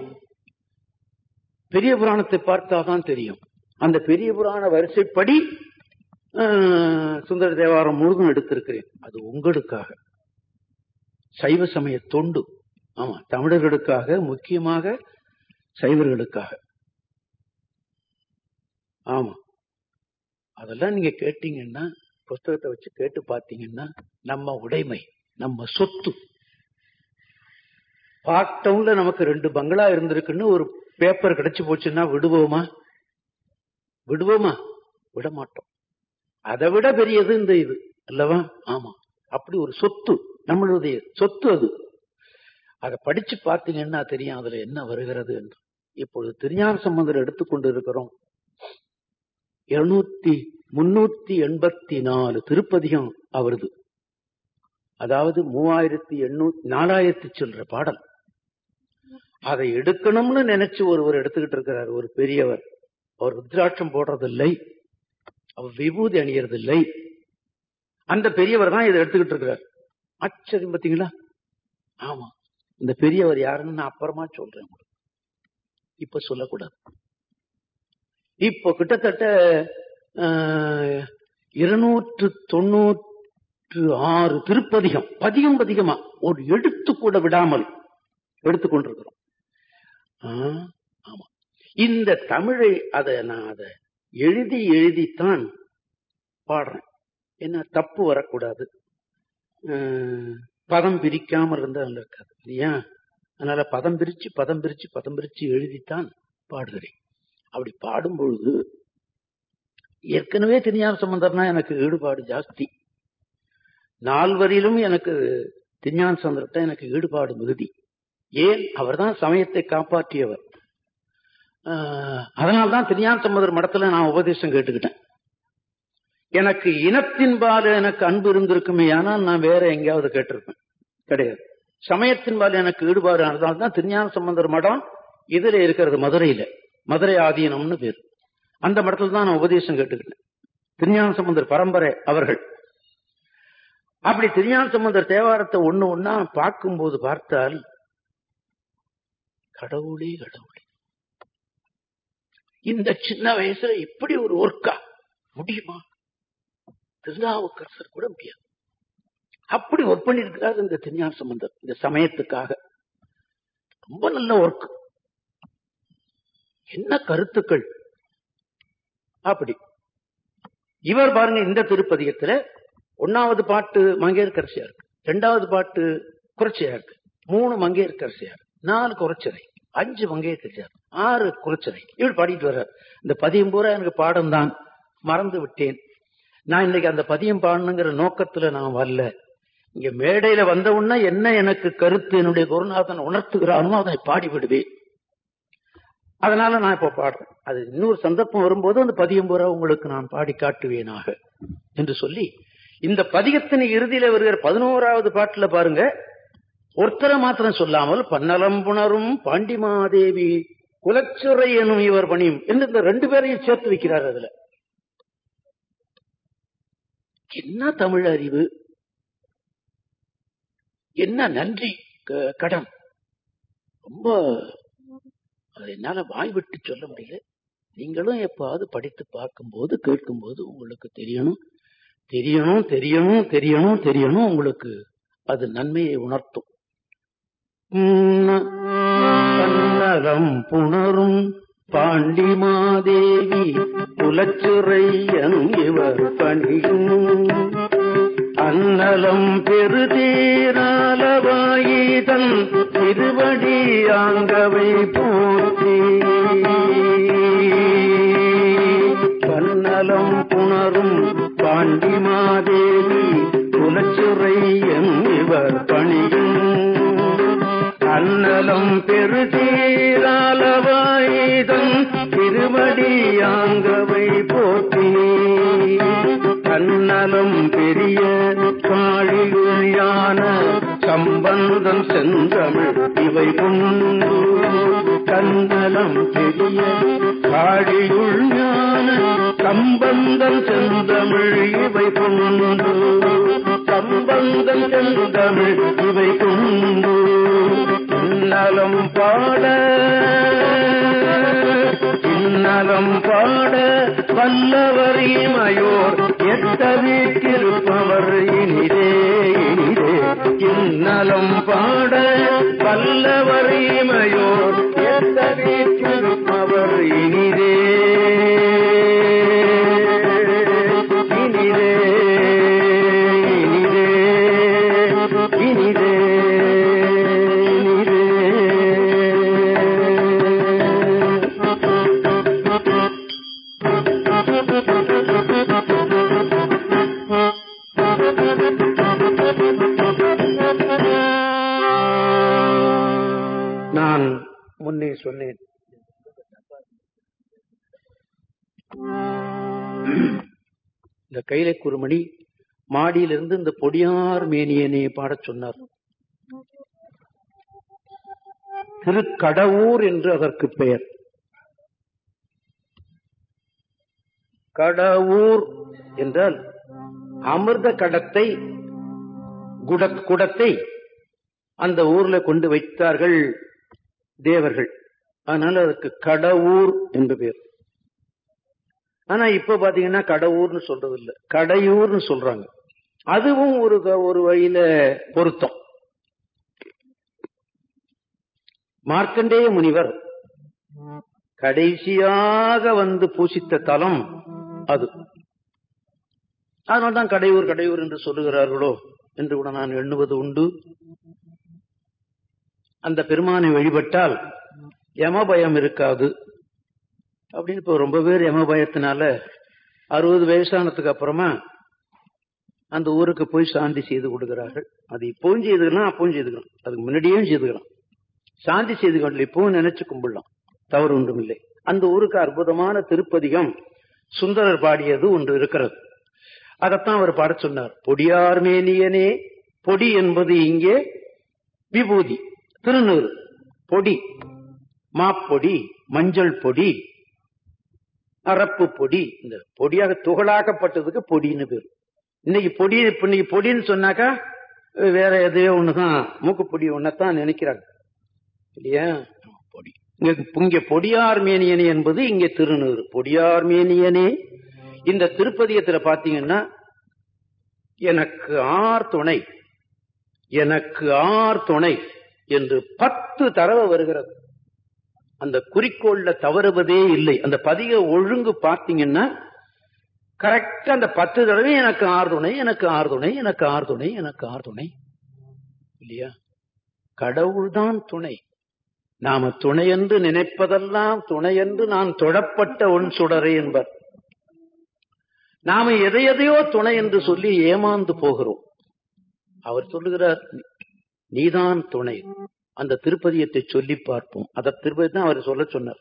பெரிய புராணத்தை பார்த்தாதான் தெரியும். அந்த பெரிய புராண வரிசைப்படி சுந்தர தேவாரம் முழுதும் எடுத்திருக்கிறேன். அது உங்களுக்காக. சைவ சமய தொண்டு. ஆமா தமிழர்களுக்காக முக்கியமாக சைவர்களுக்காக. ஆமா. அதெல்லாம் நீங்க கேட்டீங்கன்னா புஸ்தகத்தை வச்சு கேட்டு பார்த்தீங்கன்னா நம்ம உடைமை நம்ம சொத்து. பார்க் டவுன்ல நமக்கு ரெண்டு பங்களா இருந்திருக்குன்னு ஒரு பேப்பர் கிடைச்சு போச்சுன்னா விடுவோமா? விடுவோமா? விட மாட்டோம் அதை விட பெரியது இந்த இது அல்லவா? ஆமா. அப்படி ஒரு சொத்து நம்மளுடைய சொத்து அது. அதை படிச்சு பார்த்தீங்கன்னா தெரியும்? அதுல என்ன வருகிறது என்று. இப்பொழுது திருஞான சம்பந்தர் எடுத்துக்கொண்டு இருக்கிறோம் எழுநூத்தி முன்னூத்தி எண்பத்தி நாலு திருப்பதிகம் அவரது. அதாவது மூவாயிரத்தி எண்ணூத்தி நாலாயிரத்தி சொல்ற பாடல். அதை எடுக்கணும்னு நினைச்சு ஒருவர் எடுத்துக்கிட்டு இருக்கிறார். ஒரு பெரியவர். அவர் ருத்ராட்சம் போடுறதில்லை. அவர் விபூதி அணியறதில்லை. அந்த பெரியவர் தான் இதை எடுத்துக்கிட்டு இருக்கிறார். ஆச்சரியம் பார்த்தீங்களா? ஆமா. இந்த பெரியவர் யாருன்னு நான் அப்புறமா சொல்றேன் உங்களுக்கு. இப்ப சொல்லக்கூடாது. இப்போ கிட்டத்தட்ட ஆஹ், இருநூற்று தொண்ணூற்று ஆறு திருப்பதிகம் பதிகம் பதிகமா ஒரு எடுத்து கூட விடாமல் எடுத்துக்கொண்டிருக்கிறோம். ஆமா. இந்த தமிழை அதை நான் அதை எழுதி எழுதித்தான் பாடுறேன். என்ன தப்பு வரக்கூடாது. பதம் பிரிக்காம இருந்தா நல்லா இருக்காது இல்லையா? அதனால பதம் பிரிச்சு பதம் பிரிச்சு பதம் பிரிச்சு எழுதித்தான் பாடுகிறேன். அப்படி பாடும் பொழுது ஏற்கனவே திருஞான சம்பந்தர்னா எனக்கு ஈடுபாடு ஜாஸ்தி. நால்வரிலும் எனக்கு திருஞான சம்பந்தர்கிட்ட எனக்கு ஈடுபாடு மிகுதி. ஏன்? அவர்தான் சமயத்தை காப்பாற்றியவர். ஆஹ், அதனால்தான் திருஞான சம்பந்தர் மடத்துல நான் உபதேசம் கேட்டுக்கிட்டேன். எனக்கு இனத்தின்பால் எனக்கு அன்பு இருந்திருக்குமே ஆனால் நான் வேற எங்கேயாவது கேட்டிருப்பேன். கிடையாது. சமயத்தின்பால் எனக்கு ஈடுபாடு ஆனதால் தான் திருஞான சம்பந்தர் மடம் இதுல இருக்கிறது மதுரையில. மதுரை ஆதீனம்னு பேர். அந்த மடத்துல தான் நான் உபதேசம் கேட்டுக்கிட்டேன். திருஞான சம்பந்தர் பரம்பரை அவர்கள். அப்படி திருஞான சம்பந்தர் தேவாரத்தை ஒண்ணு ஒன்னா பார்க்கும்போது பார்த்தால் கடவுளே கடவுளே. இந்த சின்ன வயசுல இப்படி ஒரு ஒர்க்கா? முடியுமா? திருநாவுக்கரசர் கூட முடியாது. அப்படி ஒர்க் பண்ணிருக்கிறார் இந்த திருஞான சம்பந்தர் இந்த சமயத்துக்காக. ரொம்ப நல்ல ஒர்க் என்ன கருத்துக்கள்? அப்படி. இவர் பாருங்க இந்த திருப்பதிகத்துல ஒன்னாவது பாட்டு மங்கையர்கரசியா இருக்கு. ரெண்டாவது பாட்டு குறைச்சியா இருக்கு. மூணு மங்கையர்கரசியா இருக்கு. நாலு குறைச்சரை அஞ்சு மங்கையர்கரசியா இருக்கு ஆறு குறைச்சரை இப்படி பாடிட்டு வர்றார். இந்த பதியம் பூரா எனக்கு பாடம் தான் மறந்து விட்டேன். நான் இன்னைக்கு அந்த பதியம் பாடணுங்கிற நோக்கத்துல நான் வரல. இங்க மேடையில வந்த உடனே என்ன எனக்கு கருத்து என்னுடைய குருநாதன் உணர்த்துகிறானோ அதை பாடி விடுவேன் அதனால நான் இப்ப பாடுறேன். அது இன்னொரு சந்தர்ப்பம் வரும்போது அந்த பதியம் பூரா உங்களுக்கு நான் பாடி காட்டுவேனாக. என்று சொல்லி இந்த பதிகத்தின் இறுதியில வருகிற பதினோராவது பாட்டுல பாருங்க. ஒருத்தரை மாத்திரம் சொல்லாமல் பன்னலம்புணரும் பாண்டிமாதேவி குலச்சுரை எனும் இவர் பணியும் என்று இந்த ரெண்டு பேரையும் சேர்த்து வைக்கிறார் அதுல. என்ன தமிழ் அறிவு? என்ன நன்றி? க- கடன் ரொம்ப அது என்னால வாய் விட்டு சொல்ல முடியல. நீங்களும் எப்பாவது படித்து பார்க்கும்போது கேட்கும்போது உங்களுக்கு தெரியணும். தெரியணும் தெரியணும் தெரியணும் தெரியணும். உங்களுக்கு அது நன்மையை உணர்த்தும். பன்னகம் புணரும் பாண்டி மாதேவி புலச்சுரையன் இவர் பணியும். அன்னலம் பெருதீராலவாயிதன் திருவடி ஆங்கவை போற்றி. பன்னலம் புணரும் பாண்டி மாதேவி புலச்சுரையன் இவர் பணியும். அன்னலம் பெருதீராலவாயுதம் திருவடியாங்கவை போற்றி அன்னலம் பெரிய காழியுள்ளான சம்பந்தம் செந்தமிழ் இவை கொண்டு கண்ணலம் பெரிய காழியுள் ஞான சம்பந்தம் செந்தமிழ் இவை கொண்டு சம்பந்தம் செந்தமிழ் இவை கொண்டு இன்னலம் பாட இன்னலம் பாட வல்லவர் இமையோர் எட்ட இனிதே இனிதே. இன்னலம் பாட வல்லவர் இமையோர் எட்ட இனி இந்த கைலை குருமணி மாடியிலிருந்து இந்த பொடியார் மேனியனே பாடச் சொன்னார். திருக்கடவுர் என்று அதற்கு பெயர். கடவுர் என்றால் அமிர்த கடத்தை குட- குடத்தை அந்த ஊர்ல கொண்டு வைத்தார்கள் தேவர்கள். அதனால அதுக்கு கடவுர் என்று பேர் ஆனா இப்ப பாத்தீங்கன்னா கடவுர்னு சொல்றது இல்ல கடையூர்னு சொல்றாங்க. அதுவும் ஒரு ஒரு வழியில பொருத்தம். மார்க்கண்டேய முனிவர் கடைசியாக வந்து பூசித்த தலம் அது. அதனால்தான் கடையூர் கடையூர் என்று சொல்லுகிறார்களோ என்று கூட நான் எண்ணுவது உண்டு. அந்த பெருமானை வழிபட்டால் யமபயம் இருக்காது. அப்படின்னு இப்போ ரொம்ப பேர் எம பயத்தினால அறுபது வயசானதுக்கு அப்புறமா அந்த ஊருக்கு போய் சாந்தி செய்து கொடுக்கிறார்கள். அது இப்பவும் செய்துக்கலாம் அப்பவும் செய்துக்கலாம். அதுக்கு முன்னாடியும் செய்துக்கலாம். சாந்தி செய்து கொண்டு இப்பவும் நினைச்சு கும்பிடலாம். தவறு ஒன்றும் இல்லை. அந்த ஊருக்கு அற்புதமான திருப்பதிகம் சுந்தரர் பாடியது ஒன்று இருக்கிறது. அதைத்தான் அவர் பாட சொன்னார். பொடியார்மேனியனே பொடி என்பது இங்கே விபூதி திருநூறு. பொடி மாப்பொடி மஞ்சள் பொடி அரப்பு பொடி. இந்த பொடியாக துகளாக்கப்பட்டதுக்கு பொடின்னு பேர். இன்னைக்கு பொடி இன்னைக்கு பொடின்னு சொன்னாக்கா வேற எதையோ ஒண்ணுதான் மூக்கு பொடி ஒன்னதான் நினைக்கிறாங்க. இல்லையா? பொடி. இங்க இங்க பொடியார்மேனியனே என்பது இங்க திருநூறு. பொடியார்மேனியனே. இந்த திருப்பதியத்துல பாத்தீங்கன்னா எனக்கு ஆர் துணை எனக்கு ஆர் துணை என்று பத்து தடவை வருகிறது. அந்த குறிக்கோள்ல தவறுவதே இல்லை. அந்த பதிக ஒழுங்கு பார்த்தீங்கன்னா கரெக்டா அந்த பத்து தடவை எனக்கு ஆறுதுணை எனக்கு ஆறுதுணை எனக்கு ஆறுதுணை எனக்கு ஆறு துணை. இல்லையா? கடவுள்தான் துணை. நாம துணை என்று நினைப்பதெல்லாம் துணை என்று நான் தொழப்பட்ட உன் சுடரே என்பர். நாம எதை எதையோ துணை என்று சொல்லி ஏமாந்து போகிறோம். அவர் சொல்லுகிறார் நீதான் துணை. அந்த திருப்பதியத்தை சொல்லி பார்ப்போம். அத திருப்பதி தான் அவர் சொல்ல சொன்னார்.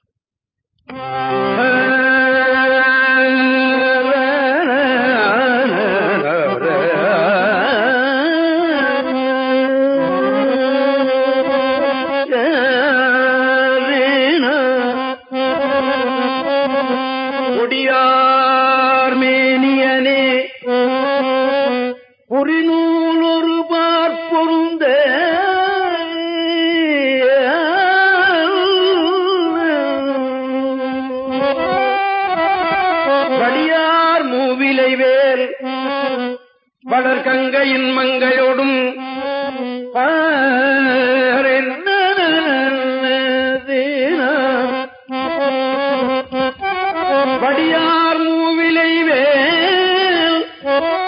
இன்மங்களோடும் மங்கையோடும் வடியார் மூவிலை வேல்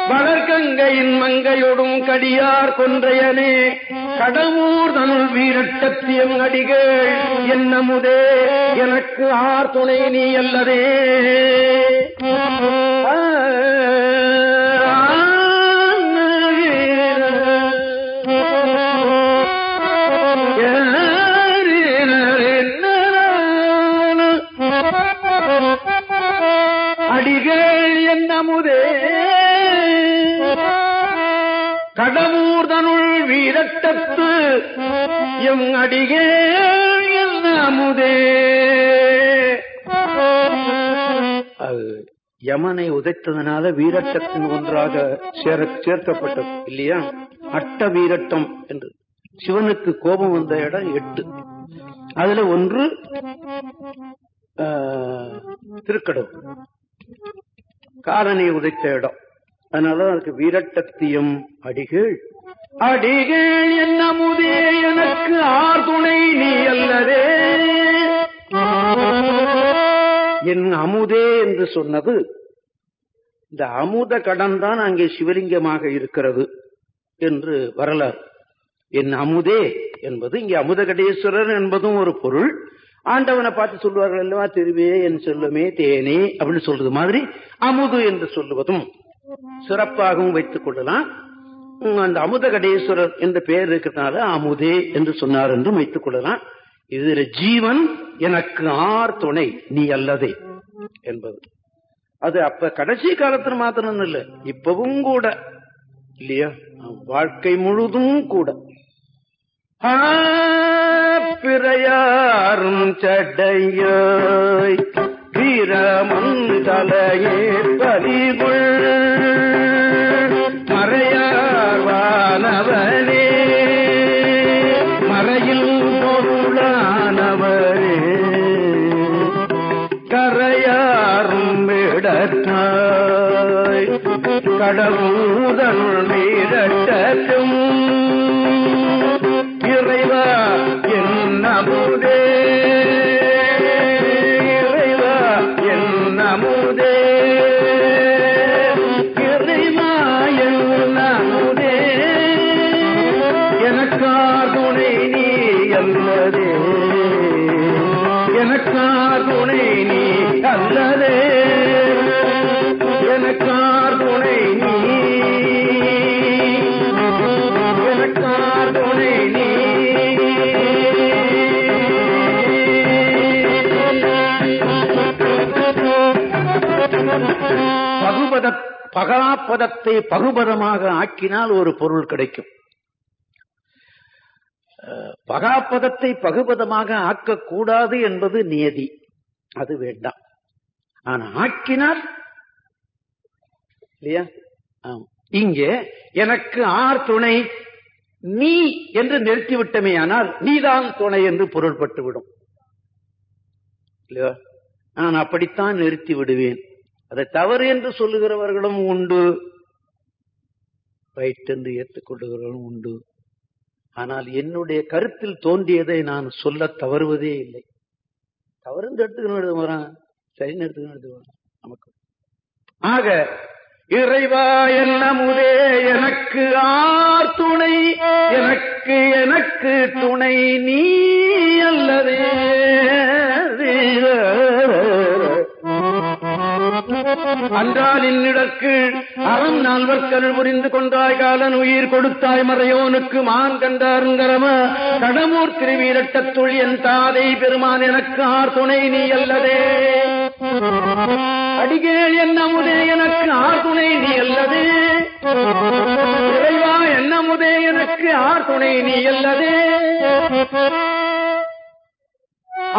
வளர்கங்கையின் மங்கையொடும் கடியார் கொன்றையனே கடவுர் தனுள் வீரட்டத்தியம் அடிகள் என்னமுதே எனக்கு ஆர் துணை நீ அல்லதே. வீரட்டத்து எம் அடிகே அமுதே அது யமனை உதைத்ததனால வீரட்டத்தின் ஒன்றாக சேர சேர்க்கப்பட்டது இல்லையா? அட்ட வீரட்டம் என்று. சிவனுக்கு கோபம் வந்த இடம் எட்டு. அதுல ஒன்று திருக்கடவுள் காலனை உதைத்த இடம். அதனால அதுக்கு வீரட்டத்தியம் அடிகள் அடிகள் என்ன முதே எனக்கு ஆர் துணை நீ அல்லதே. என் அமுதே என்று சொன்னது இந்த அமுத கடன் தான் அங்கே சிவலிங்கமாக இருக்கிறது என்று வரலாறு. என் அமுதே என்பது இங்கே அமுதகடேஸ்வரர் என்பதும் ஒரு பொருள். ஆண்டவனை பார்த்து சொல்லுவார்கள் அல்லவா திருவே என் செல்லுமே தேனே அப்படின்னு சொல்றது மாதிரி அமுது என்று சொல்லுவதும் சிறப்பாகவும் வைத்துக் கொள்ளலாம். அந்த அமுதகடேஸ்வரர் என்ற பெயர் இருக்கிறதுனால அமுதே என்று சொன்னார் என்றும் வைத்துக் கொள்ளலாம். இதுல ஜீவன் எனக்கு ஆர் துணை நீ அல்லதே என்பது. அது அப்ப கடைசி காலத்துல மாத்திரம் இல்ல இப்பவும் கூட. இல்லையா? வாழ்க்கை முழுதும் கூட. பிறையாரும் சடையோய் வீரமன் தலையே பறிவுள் மறையார்வானவனே மறையில் பொருளானவரே. கரையாரும் விடத்தாய் கடவுள் பகலாப்பதத்தை பகுபதமாக ஆக்கினால் ஒரு பொருள் கிடைக்கும். பகாப்பதத்தை பகுபதமாக ஆக்கக்கூடாது என்பது நியதி. அது வேண்டாம். ஆனா ஆக்கினால் இல்லையா? இங்கே எனக்கு ஆர் துணை நீ என்று நிறுத்திவிட்டமே ஆனால் நீதான் துணை என்று பொருள்பட்டுவிடும். இல்லையா? நான் அப்படித்தான் நிறுத்தி விடுவேன். அதை தவறு என்று சொல்லுகிறவர்களும் உண்டு. ரைட் என்று ஏற்றுக்கொள்ளுகிறவர்களும் உண்டு. ஆனால் என்னுடைய கருத்தில் தோன்றியதை நான் சொல்ல தவறுவதே இல்லை. தவறு எடுத்துக்கணும் எடுத்துக்கிறான் சரின்னு எடுத்துக்கணும் நமக்கு. ஆக இறைவா என்ன முதே எனக்கு ஆர் துணை. எனக்கு எனக்கு துணை நீ அல்லதே அன்றால் இன்னிடற்கு அறம் நால்வர்கள் புரிந்து கொண்டாய் காலன் உயிர் கொடுத்தாய் மறையோனுக்கு மான் கண்டாருங்கரம கடமூர் திருவீரட்டத்துள் என் தாதை பெருமான் எனக்கு ஆர் துணை நீ அல்லதே. அடிகேள் என்ன முதே எனக்கு ஆர் துணை நீ அல்லதே. இறைவா என்ன முதே எனக்கு ஆர் துணை நீ அல்லதே.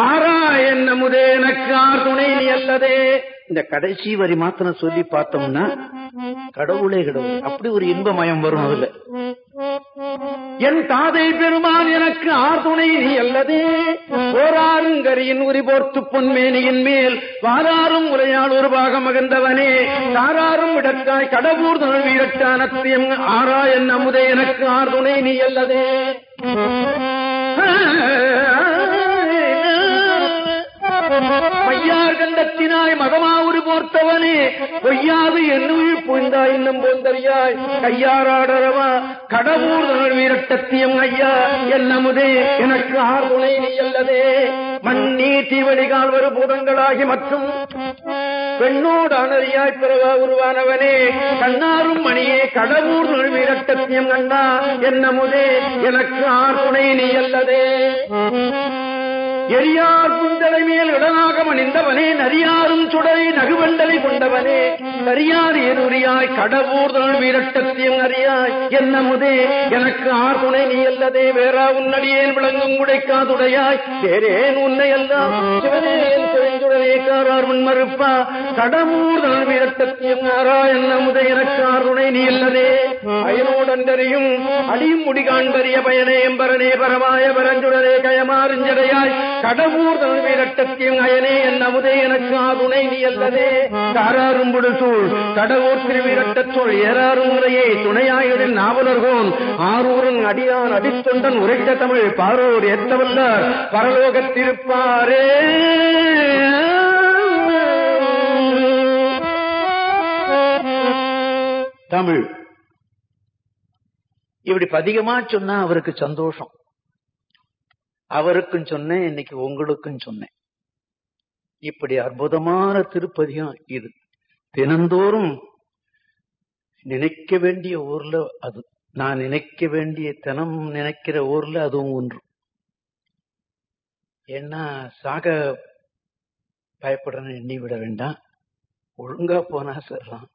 ஆரா என்ன முதே எனக்கு ஆர் துணை நீ அல்லதே. இந்த கடைசி வரி மாத்திரம் சொல்லி பார்த்தோம்னா கடவுளே கடவுள். அப்படி ஒரு இன்பமயம் வரும் அதுல. என் தாதை பெருமான் எனக்கு ஆர் நீ அல்லதே. போராருங்கரியின் உரி போர்த்து பொன்மேனியின் மேல். வாராரும் உரையாள் ஒரு பாகம் மகிழ்ந்தவனே. தாராரும் இடக்காய் கடவுர் தமிழ் வீரட்டானத்தியம் ஆரா என் அமுதே எனக்கு ஆர் நீ அல்லதே. பையார் கண்டத்தினாய் மகமாவுரு போர்த்தவனே பொய்யாது என்னுயிர் புய்ந்தாய் இன்னும் போந்தறியாய் கையாராடரவா கடவுர் வீரட்டத்தியம் ஐயா என் எனக்கு ஆர் துணை நீ அல்லதே மண்ணீ தீவடிகால் வரு பூதங்களாகி மற்றும் பெண்ணோடு அனறியாய் பிறவா உருவானவனே. கண்ணாரும் மணியே கடவுர் வீரட்டத்தியம் கண்டா என் அமுதே எனக்கு ஆர் துணை நீ அல்லதே எரியார் குந்தலை மேல் இடனாக அணிந்தவனே நரியாரும் சுடரை நகுவண்டலை கொண்டவனே. நரியார் ஏருரியாய் கடவுர் தன் வீரட்டத்தியம் அறியாய். என்ன முதே எனக்கு ஆர் துணை நீ அல்லதே வேறா உன்னடியேன் விளங்கும் உடைக்காதுடையாய் வேறேன் உன்னை எல்லாம் சிவனே காரார் முன் மறுப்பா. கடவுர் தன் வீரட்டத்தியம் ஆரா என்ன முதே எனக்கு ஆர் துணை நீ அல்லதே. அயனோடந்தரையும் அடியும் முடி காண்பறிய பயனே எம்பரனே பரமாய பரஞ்சுடரே கயமாறிஞ்சடையாய் கடவுர் தன் வீரட்டத்தியம் அயனே என் அமுதே எனக்கு ஆதுணை நீ அல்லதே காராரும்புடு சூழ் கடவுர் திருவீரட்டச் சொல் ஏறாரும் முறையே துணையாயுடன் நாவலர்கோன். ஆரூரன் அடியான் அடித்தொண்டன் உரைத்த தமிழ் பாரோர் ஏத்தவல்லார் பரலோகத்திருப்பாரே. தமிழ். இப்படி பதிகமா சொன்னா அவருக்கு சந்தோஷம். அவருக்கும் சொன்னேன் இன்னைக்கு உங்களுக்கும் சொன்னேன். இப்படி அற்புதமான திருப்பதிகம் இது. தினந்தோறும் நினைக்க வேண்டிய ஊர்ல அது. நான் நினைக்க வேண்டிய தினம் நினைக்கிற ஊர்ல அதுவும் ஒன்று. ஏன்னா சாக பயப்படுறேன்னு எண்ணி விட வேண்டாம். ஒழுங்கா போனா சரிதான்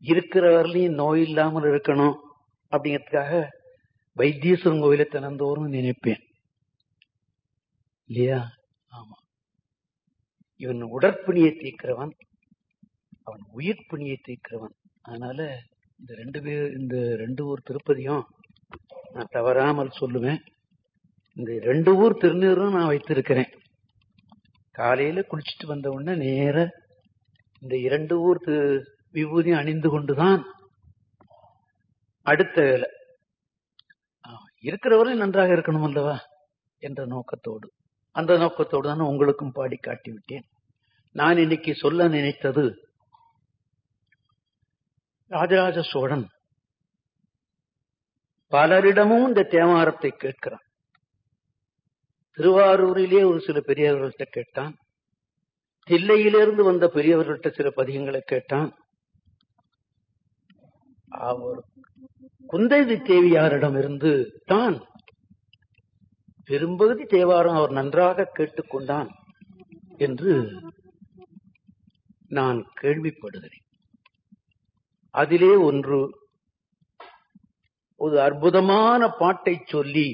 இருக்கிற வரலையும் நோய் இல்லாமல் இருக்கணும் அப்படிங்கிறதுக்காக வைத்தீஸ்வரன் கோயிலை தினந்தோறும் நினைப்பேன். இல்லையா? ஆமா. இவன் உடற்பணியை தீர்க்கிறவன் அவன் உயிர் பணியை தீர்க்கிறவன். அதனால இந்த ரெண்டு பேர் இந்த ரெண்டு ஊர் திருப்பதியும் நான் தவறாமல் சொல்லுவேன். இந்த ரெண்டு ஊர் திருநீரும் நான் வைத்திருக்கிறேன். காலையில குளிச்சுட்டு வந்த உடனே நேர இந்த இரண்டு ஊர் விபூதி விபூதியும் அணிந்து கொண்டுதான் அடுத்த வேலை ஆ, இருக்கிறவரை நன்றாக இருக்கணும் அல்லவா? என்ற நோக்கத்தோடு. அந்த நோக்கத்தோடு தான் உங்களுக்கும் பாடி காட்டி விட்டேன் நான் இன்னைக்கு சொல்ல நினைத்தது ராஜராஜ சோழன் பலரிடமும் இந்த தேவாரத்தை கேட்கிறான். திருவாரூரிலே ஒரு சில பெரியவர்கள்ட்ட கேட்டான். தில்லையிலிருந்து வந்த பெரியவர்கள்ட்ட சில பதிகங்களை கேட்டான். அவர் குந்தைவி தேவியாரிடம் இருந்து தான் பெரும்பகுதி தேவாரம் அவர் நன்றாக கேட்டுக்கொண்டான் என்று நான் கேள்விப்படுகிறேன். அதிலே ஒன்று ஒரு அற்புதமான பாட்டை சொல்லி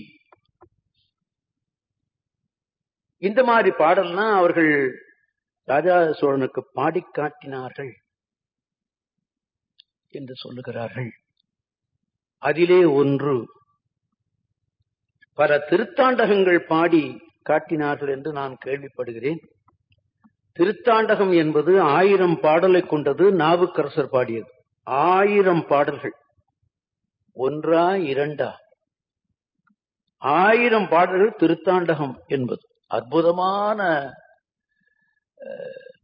இந்த மாதிரி பாடல்லாம் அவர்கள் ராஜா சோழனுக்கு பாடி காட்டினார்கள் என்று சொல்லுகிறார்கள். அதிலே ஒன்று பல திருத்தாண்டகங்கள் பாடி காட்டினார்கள் என்று நான் கேள்விப்படுகிறேன். திருத்தாண்டகம் என்பது ஆயிரம் பாடலை கொண்டது நாவுக்கரசர் பாடியது. ஆயிரம் பாடல்கள். ஒன்றா இரண்டா? ஆயிரம் பாடல்கள் திருத்தாண்டகம் என்பது. அற்புதமான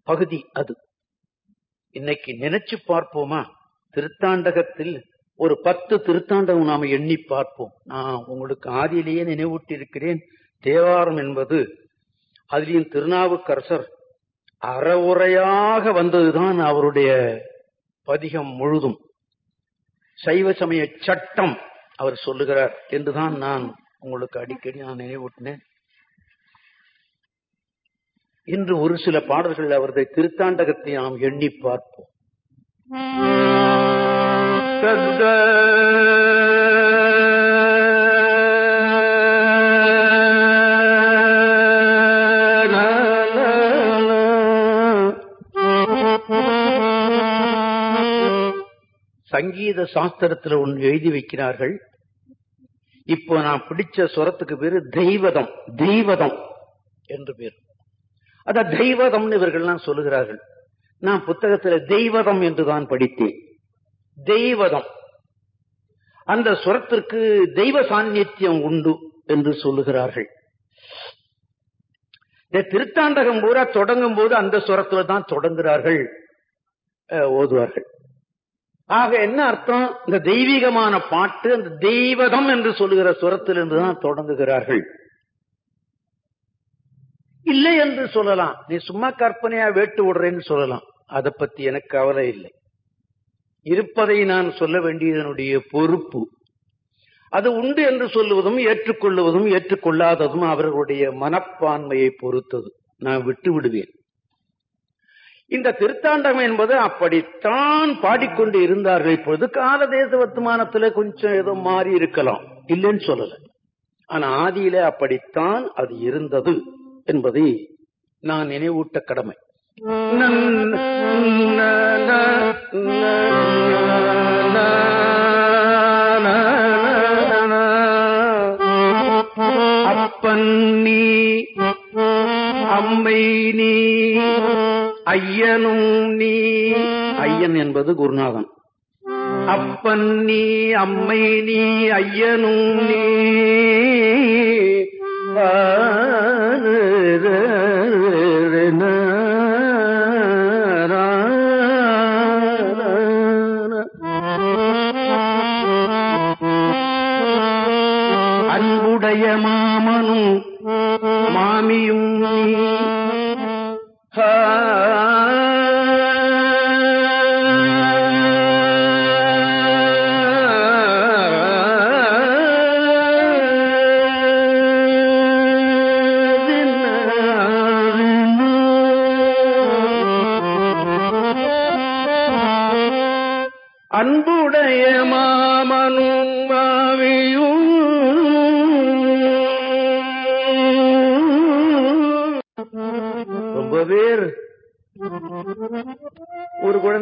பகுதி அது. இன்னைக்கு நினைச்சு பார்ப்போமா? திருத்தாண்டகத்தில் ஒரு பத்து திருத்தாண்டகம் நாம எண்ணி பார்ப்போம். நான் உங்களுக்கு ஆதியிலேயே நினைவூட்டியிருக்கிறேன். தேவாரம் என்பது அதிலையும் திருநாவுக்கரசர் அறவுரையாக வந்ததுதான் அவருடைய பதிகம் முழுதும். சைவ சமய சட்டம் அவர் சொல்லுகிறார் என்றுதான் நான் உங்களுக்கு அடிக்கடி நான் நினைவூட்டினேன். இன்று ஒரு சில பாடல்கள் அவரது திருத்தாண்டகத்தை நாம் எண்ணி பார்ப்போம். சங்கீத சாஸ்திரத்துல ஒன்று எழுதி வைக்கிறார்கள். இப்போ நான் பிடிச்ச சுரத்துக்கு பேரு தெய்வதம் தெய்வதம் என்று பேர். அத தெய்வதம்னு இவர்கள்லாம் சொல்லுகிறார்கள். நான் புத்தகத்துல தெய்வதம் என்றுதான் படித்தேன். தெய்வதம். அந்த சுரத்திற்கு தெய்வ சாநித்தியம் உண்டு என்று சொல்லுகிறார்கள். இந்த திருத்தாண்டகம் பூரா தொடங்கும் போது அந்த சுரத்துல தான் தொடங்குகிறார்கள் ஓதுவார்கள். ஆக என்ன அர்த்தம்? இந்த தெய்வீகமான பாட்டு அந்த தெய்வதம் என்று சொல்லுகிற சுரத்திலிருந்து தான் தொடங்குகிறார்கள். இல்லை என்று சொல்லலாம். நீ சும்மா கற்பனையா வேட்டு விடுறேன்னு சொல்லலாம். அதை பத்தி எனக்கு கவலை இல்லை. இருப்பதை நான் சொல்ல வேண்டியதனுடைய பொறுப்பு. அது உண்டு என்று சொல்லுவதும் ஏற்றுக்கொள்ளுவதும் ஏற்றுக்கொள்ளாததும் அவர்களுடைய மனப்பான்மையை பொறுத்தது. நான் விட்டு விடுவேன். இந்த திருத்தாண்டம் என்பது அப்படித்தான் பாடிக்கொண்டு இருந்தார்கள். இப்பொழுது கால தேச வர்த்தமானத்துல கொஞ்சம் ஏதோ மாறி இருக்கலாம். இல்லைன்னு சொல்லல. ஆனா ஆதியில அப்படித்தான் அது இருந்தது என்பதை நான் நினைவூட்ட கடமை. அப்பன் நீ அம்மை நீ ஐயனும் நீ ஐயன் என்பது குருநாதன். அப்பன் நீ அம்மை நீ ஐயனும் நீ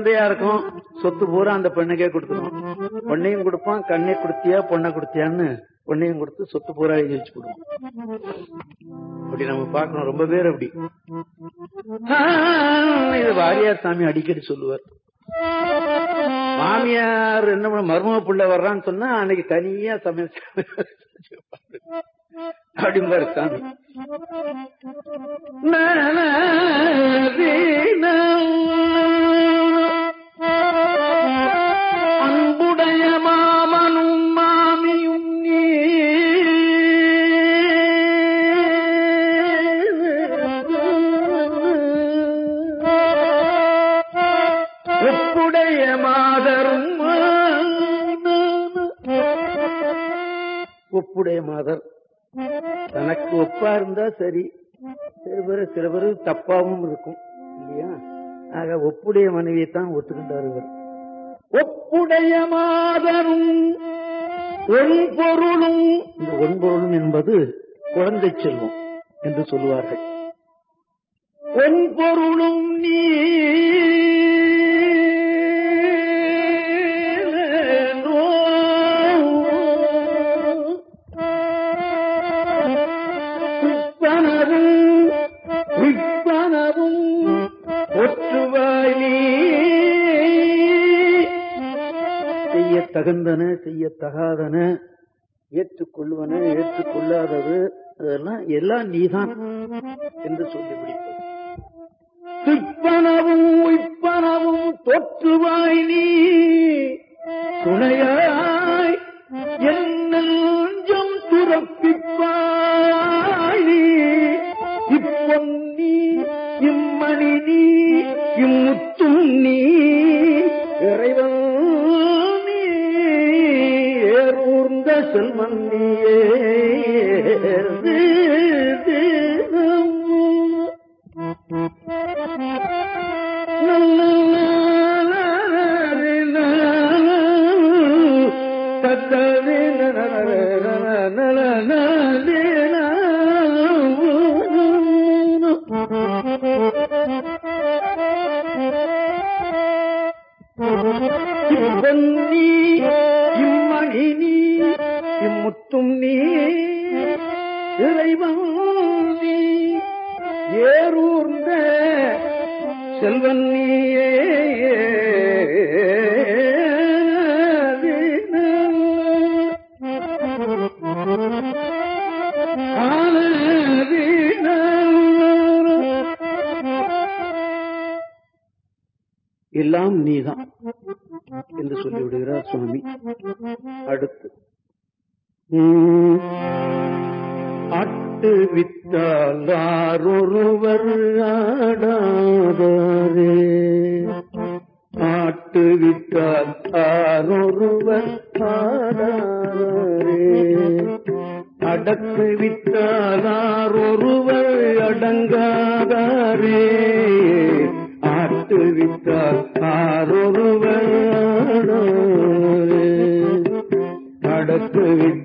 குழந்தையா இருக்கும் சொத்து பூரா அந்த பெண்ணுக்கே கொடுத்துரும் பொண்ணையும் கொடுப்பான் கண்ணை கொடுத்தியா பொண்ணை கொடுத்தியான்னு பொண்ணையும் கொடுத்து சொத்து பூரா எழுதி வச்சு அப்படி நம்ம பாக்கணும் ரொம்ப பேர் அப்படி இது வாரியார் சாமி அடிக்கடி சொல்லுவார் மாமியார் என்ன பண்ண மருமக புள்ள வர்றான்னு சொன்னா அன்னைக்கு தனியா சமைச்சு அப்படிம்பாரு சாமி. ஒப்புடைய மாதர். தனக்கு ஒப்பா இருந்தா சரி. சில பேர் சில பேர் தப்பாவும் இருக்கும். இல்லையா? ஆக ஒப்புடைய மனைவியை தான் ஒத்துக்கிட்டார் இவர். ஒப்புடைய மாதரும் ஒன்பொருளும் இந்த ஒன்பொருளும் என்பது குழந்தை செல்வம் என்று சொல்லுவார்கள். ஒன்பொருளும் நீ தகுந்தன செய்ய தகாதன ஏற்றுக்கொள்வன ஏற்றுக்கொள்ளாதது அதெல்லாம் எல்லாம் நீதான் என்று சொல்லி முடிப்பது. திற்பனவும் உய்ப்பனவும் தொற்றுவாய் நீ. துணையா ஏறூர்ந்த செல்வன் அட்டு விட்டால் ஆரொருவர் ஆடாதாரே ஆட்டு விட்டால் ஆரொருவர் ஆடாதாரே அடக்கு விட்டால் ஒருவர் அடங்காதாரே ஆட்டு விட்டால் ஆரொருவர் அடக்கு விட்டார்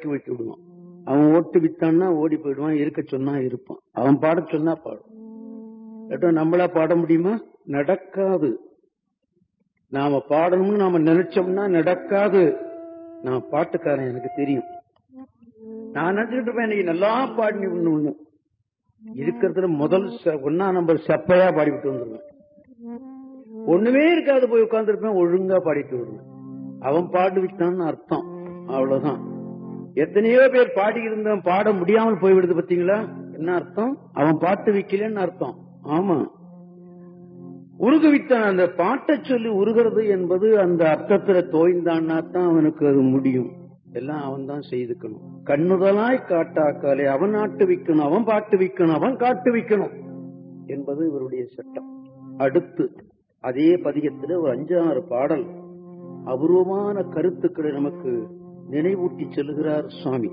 இறக்கி அடக்கி விட்டு விடுவான். அவன் ஓட்டு வித்தான்னா ஓடி போயிடுவான் இருக்க சொன்னா இருப்பான். அவன் பாட சொன்னா பாடும். ஏட்டா நம்மளா பாட முடியுமா? நடக்காது. நாம பாடணும்னு நாம நினைச்சோம்னா நடக்காது. நான் பாட்டுக்காரன் எனக்கு தெரியும். நான் நினைச்சுட்டு இருப்பேன் இன்னைக்கு நல்லா பாடி ஒண்ணு இருக்கிறதுல முதல் ஒன்னா நம்பர் செப்பையா பாடிவிட்டு வந்துருவேன். ஒண்ணுமே இருக்காது போய் உட்கார்ந்துருப்பேன் ஒழுங்கா பாடிட்டு வருவேன். அவன் பாடு விட்டான்னு அர்த்தம். அவ்வளவுதான். எத்தனையோ பேர் பாடி இருந்தவன் பாட முடியாமல் போய்விடுது பாத்தீங்களா என்ன அர்த்தம்? அவன் பாட்டு வைக்கலன்னு அர்த்தம். ஆமா. உருகுவித்தான். அந்த பாட்டை சொல்லி உருகிறது என்பது அந்த அர்த்தத்துல தோய்ந்தான்னா தான் அவனுக்கு அது முடியும். எல்லாம் அவன் தான் செய்துக்கணும். கண்ணுதலாய் காட்டாக்காலே அவன் நாட்டு விக்கணும் அவன் பாட்டு விக்கணும் அவன் காட்டு விக்கணும் என்பது இவருடைய சட்டம். அடுத்து அதே பதிகத்துல ஒரு அஞ்சாறு பாடல். அபூர்வமான கருத்துக்களை நமக்கு நினைவூட்டி செல்கிறார் சுவாமி.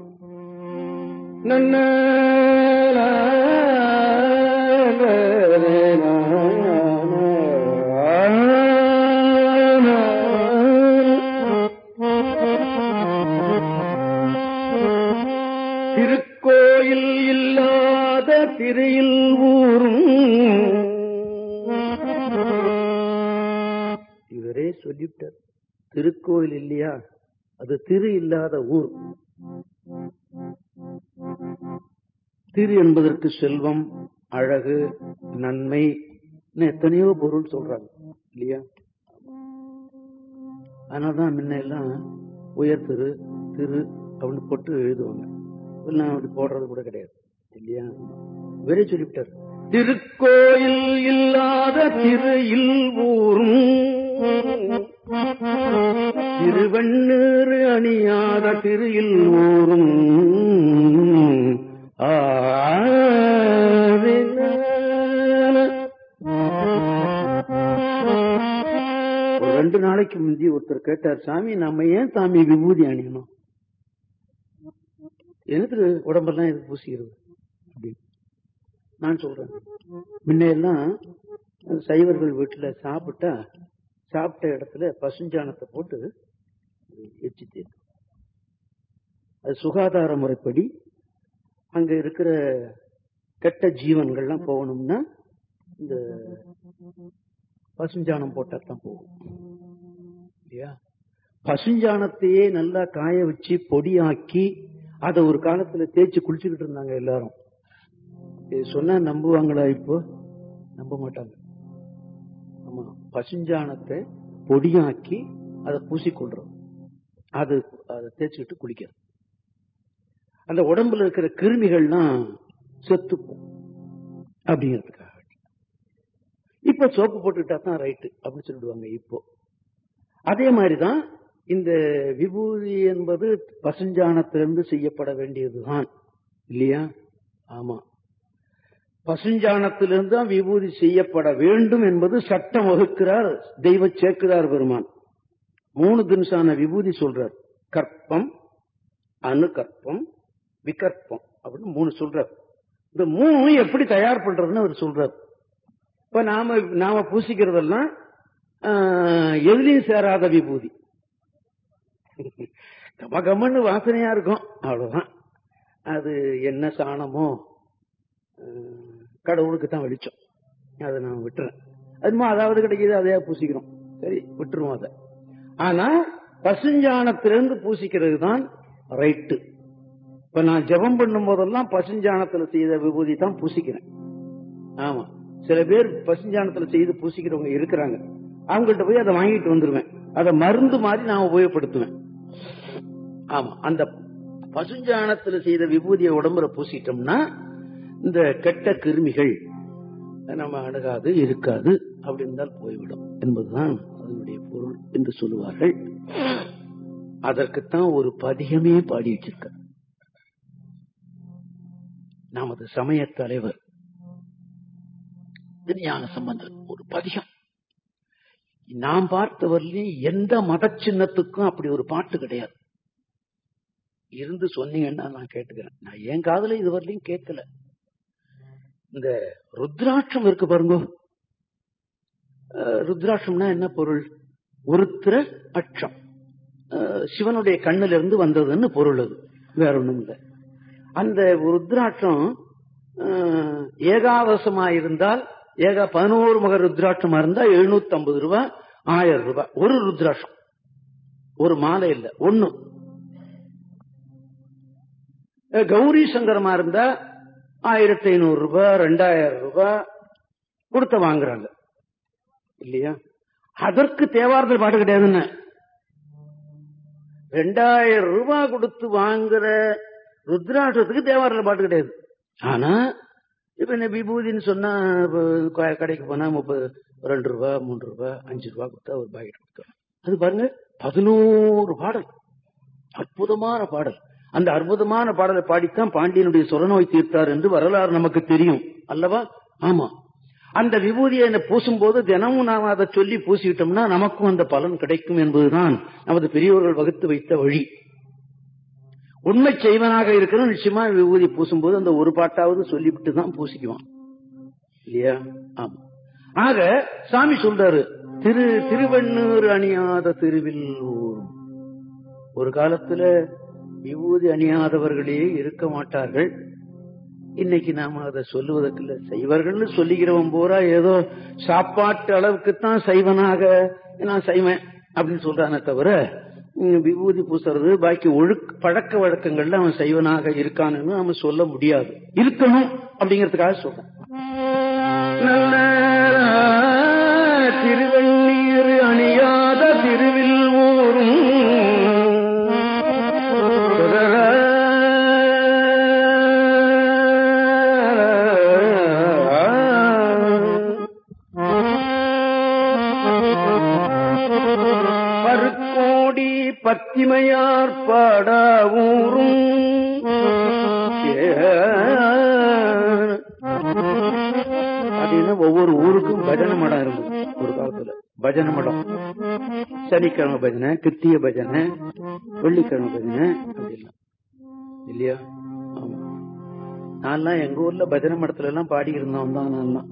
திருக்கோயில் இல்லாத திரையில் ஊரும். இவரே சொல்லிவிட்டார் திருக்கோயில் இல்லையா? அது திரு இல்லாத ஊர். திரு என்பதற்கு செல்வம் அழகு நன்மை எத்தனையோ பொருள் சொல்றாங்க இல்லையா? அதனாலதான் முன்ன எல்லாம் உயர் திரு திரு அப்படின்னு போட்டு எழுதுவாங்க. எல்லாம் அப்படி போடுறது கூட கிடையாது இல்லையா? வெறி சொல்லிவிட்டார். திருக்கோயில் இல்லாத திரு இல் ஊரும். திருவண்ணீர் அணியாத திருயில் ஊரும் ரெண்டு நாளைக்கு முந்தி ஒருத்தர் கேட்டார் சாமி நம்ம ஏன் சாமி விபூதி அணியணும்? எனக்கு உடம்பெல்லாம் இது பூசிக்கிறது? அப்படின்னு. நான் சொல்றேன். முன்னையெல்லாம் சைவர்கள் வீட்டுல சாப்பிட்டா சாப்பிட்ட இடத்துல பசுஞ்சாணத்தை போட்டு எச்சி தேர்க்கும். அது சுகாதார முறைப்படி அங்க இருக்கிற கெட்ட ஜீவன்கள்லாம் போகணும்னா இந்த பசுஞ்சாணம் போட்டாதான் போகும். இல்லையா? பசுஞ்சாணத்தையே நல்லா காய வச்சு பொடியாக்கி அதை ஒரு காலத்துல தேய்ச்சி குளிச்சுக்கிட்டு இருந்தாங்க எல்லாரும். சொன்னா நம்புவாங்களா இப்போ? நம்ப மாட்டாங்க. ஆமா. பசுஞ்சாணத்தை பொடியாக்கி அதை பூசிக்கொள்றோம் அது அதை தேய்ச்சிக்கிட்டு குளிக்கிறது. அந்த உடம்புல இருக்கிற கிருமிகள்லாம் செத்துப்போம். அப்படிங்கிறதுக்காக. இப்ப இப்ப சோப்பு போட்டுக்கிட்டா தான் ரைட்டு அப்படின்னு சொல்லிடுவாங்க இப்போ. அதே மாதிரிதான் இந்த விபூதி என்பது பசுஞ்சாணத்திலிருந்து செய்யப்பட வேண்டியதுதான். இல்லையா? ஆமா. பசுஞ்சானத்திலிருந்து தான் விபூதி செய்யப்பட வேண்டும் என்பது சட்டம் வகுக்கிறார் தெய்வ சேர்க்கிறார் பெருமான். மூணு தினசான விபூதி சொல்றார். கற்பம் அணுகற்பம் விகற்பம் அப்படின்னு மூணு சொல்றார். இந்த மூணு எப்படி தயார் பண்றதுன்னு அவர் சொல்றார். இப்ப நாம நாம பூசிக்கிறதெல்லாம் எதிலையும் சேராத விபூதி. கம கமன்னு வாசனையா இருக்கும். அவ்வளவுதான். அது என்ன சாணமோ கடவுளுக்கு தான் வெளிச்சம். அதை நான் விட்டுறேன். அதுமா அதாவது கிடைக்கிது அதையா பூசிக்கிறோம். சரி விட்டுருவோம் அதை. ஆனா பசுஞ்சானத்திலிருந்து பூசிக்கிறது தான் ரைட்டு இப்ப நான் ஜபம் பண்ணும் போதெல்லாம் பசுஞ்சானத்துல செய்த விபூதி தான் பூசிக்கிறேன். ஆமா. சில பேர் பசுஞ்சானத்துல செய்து பூசிக்கிறவங்க இருக்கிறாங்க. அவங்கள்ட்ட போய் அதை வாங்கிட்டு வந்துருவேன். அதை மருந்து மாதிரி நான் உபயோகப்படுத்துவேன். ஆமா. அந்த பசுஞ்சானத்துல செய்த விபூதியை உடம்புல பூசிட்டோம்னா இந்த கெட்ட கிருமிகள் நம்ம அணுகாது இருக்காது. அப்படி இருந்தால் போய்விடும் என்பதுதான் அதனுடைய பொருள் என்று சொல்லுவார்கள். அதற்குத்தான் ஒரு பதிகமே பாடி வச்சிருக்க நமது சமய தலைவர் ஞான சம்பந்தர் ஒரு பதிகம். நாம் பார்த்தவரையும் எந்த மத சின்னத்துக்கும் அப்படி ஒரு பாட்டு கிடையாது. இருந்து சொன்னீங்கன்னா நான் கேட்டுக்கிறேன். நான் என் காதல இதுவரையிலும் கேட்கல. இந்த ருத்ராட்சம் இருக்கு பாருங்க. ருத்ராட்சம்னா என்ன பொருள்? ஒருத்திர அட்சம். சிவனுடைய கண்ணுல இருந்து வந்ததுன்னு பொருள் அது. வேற ஒண்ணும் இல்லை. அந்த ருத்ராட்சம் ஏகாவசமா இருந்தால் ஏகா பதினோரு முக ருத்ராட்சமா இருந்தா எழுநூத்தி ஐம்பது ரூபாய் ஆயிரம் ரூபாய் ஒரு ருத்ராட்சம். ஒரு மாலை இல்லை. ஒன்னும் கௌரி சங்கரமா இருந்தா ஆயிரத்தி ஐநூறு ரூபாய் ரெண்டாயிரம் ரூபாய் கொடுத்த வாங்குறாங்க. இல்லையா? அதற்கு தேவாரத்தில் பாட்டு கிடையாதுன்னு ரெண்டாயிரம் ரூபாய் கொடுத்து வாங்குற ருத்ராட்சத்துக்கு தேவாரத்தில் பாட்டு கிடையாது. ஆனா இப்ப என்ன விபூதின்னு சொன்னா கடைக்கு போனா முப்பது ரெண்டு ரூபா மூன்று ரூபா அஞ்சு ரூபா கொடுத்தா ஒரு பாக்கெட் கொடுத்தோம். அது பாருங்க பதினோரு பாடல். அற்புதமான பாடல். அந்த அற்புதமான பாடலை பாடித்தான் பாண்டியனுடைய சொரநோய் தீர்த்தார் என்று வரலாறு நமக்கு தெரியும். அல்லவா? ஆமா. அந்த விபூதியை என்ன பூசும் போது தினமும் நாம் அதை சொல்லி பூசிவிட்டோம்னா நமக்கும் அந்த பலன் கிடைக்கும் என்பதுதான் நமது பெரியவர்கள் வகுத்து வைத்த வழி. உண்மை செய்வனாக இருக்கிறோம் நிச்சயமா விபூதி பூசும்போது அந்த ஒரு பாட்டாவது சொல்லிவிட்டு தான் பூசிக்குவான். இல்லையா? ஆமா. ஆக சாமி சொல்றாரு திரு திருவண்ணூர் அணியாத திருவில் ஒரு காலத்துல விபூதி அணியாதவர்களே இருக்க மாட்டார்கள். இன்னைக்கு நாம அதை சொல்லுவதற்கு இல்ல செய்வர்கள் சொல்லிக்கிறவன் பூரா ஏதோ சாப்பாட்டு அளவுக்குத்தான் செய்வனாக நான் செய்வேன் அப்படின்னு சொல்றானே தவிர விபூதி பூசுறது பாக்கி ஒழுக்க பழக்க வழக்கங்கள்ல அவன் செய்வனாக இருக்கான்னு நாம சொல்ல முடியாது. இருக்கணும் அப்படிங்கறதுக்காக சொல்றேன் நல்ல திருவண்ணீர் சனிக்கிழமை பஜனை கிருத்திய பஜனை வெள்ளிக்கிழமை பஜனை அப்படிலாம். இல்லையா? ஆமா. நான்லாம் எங்க ஊர்ல பஜனை மடத்துல எல்லாம் பாடி இருந்தோம் தான் நான்லாம்.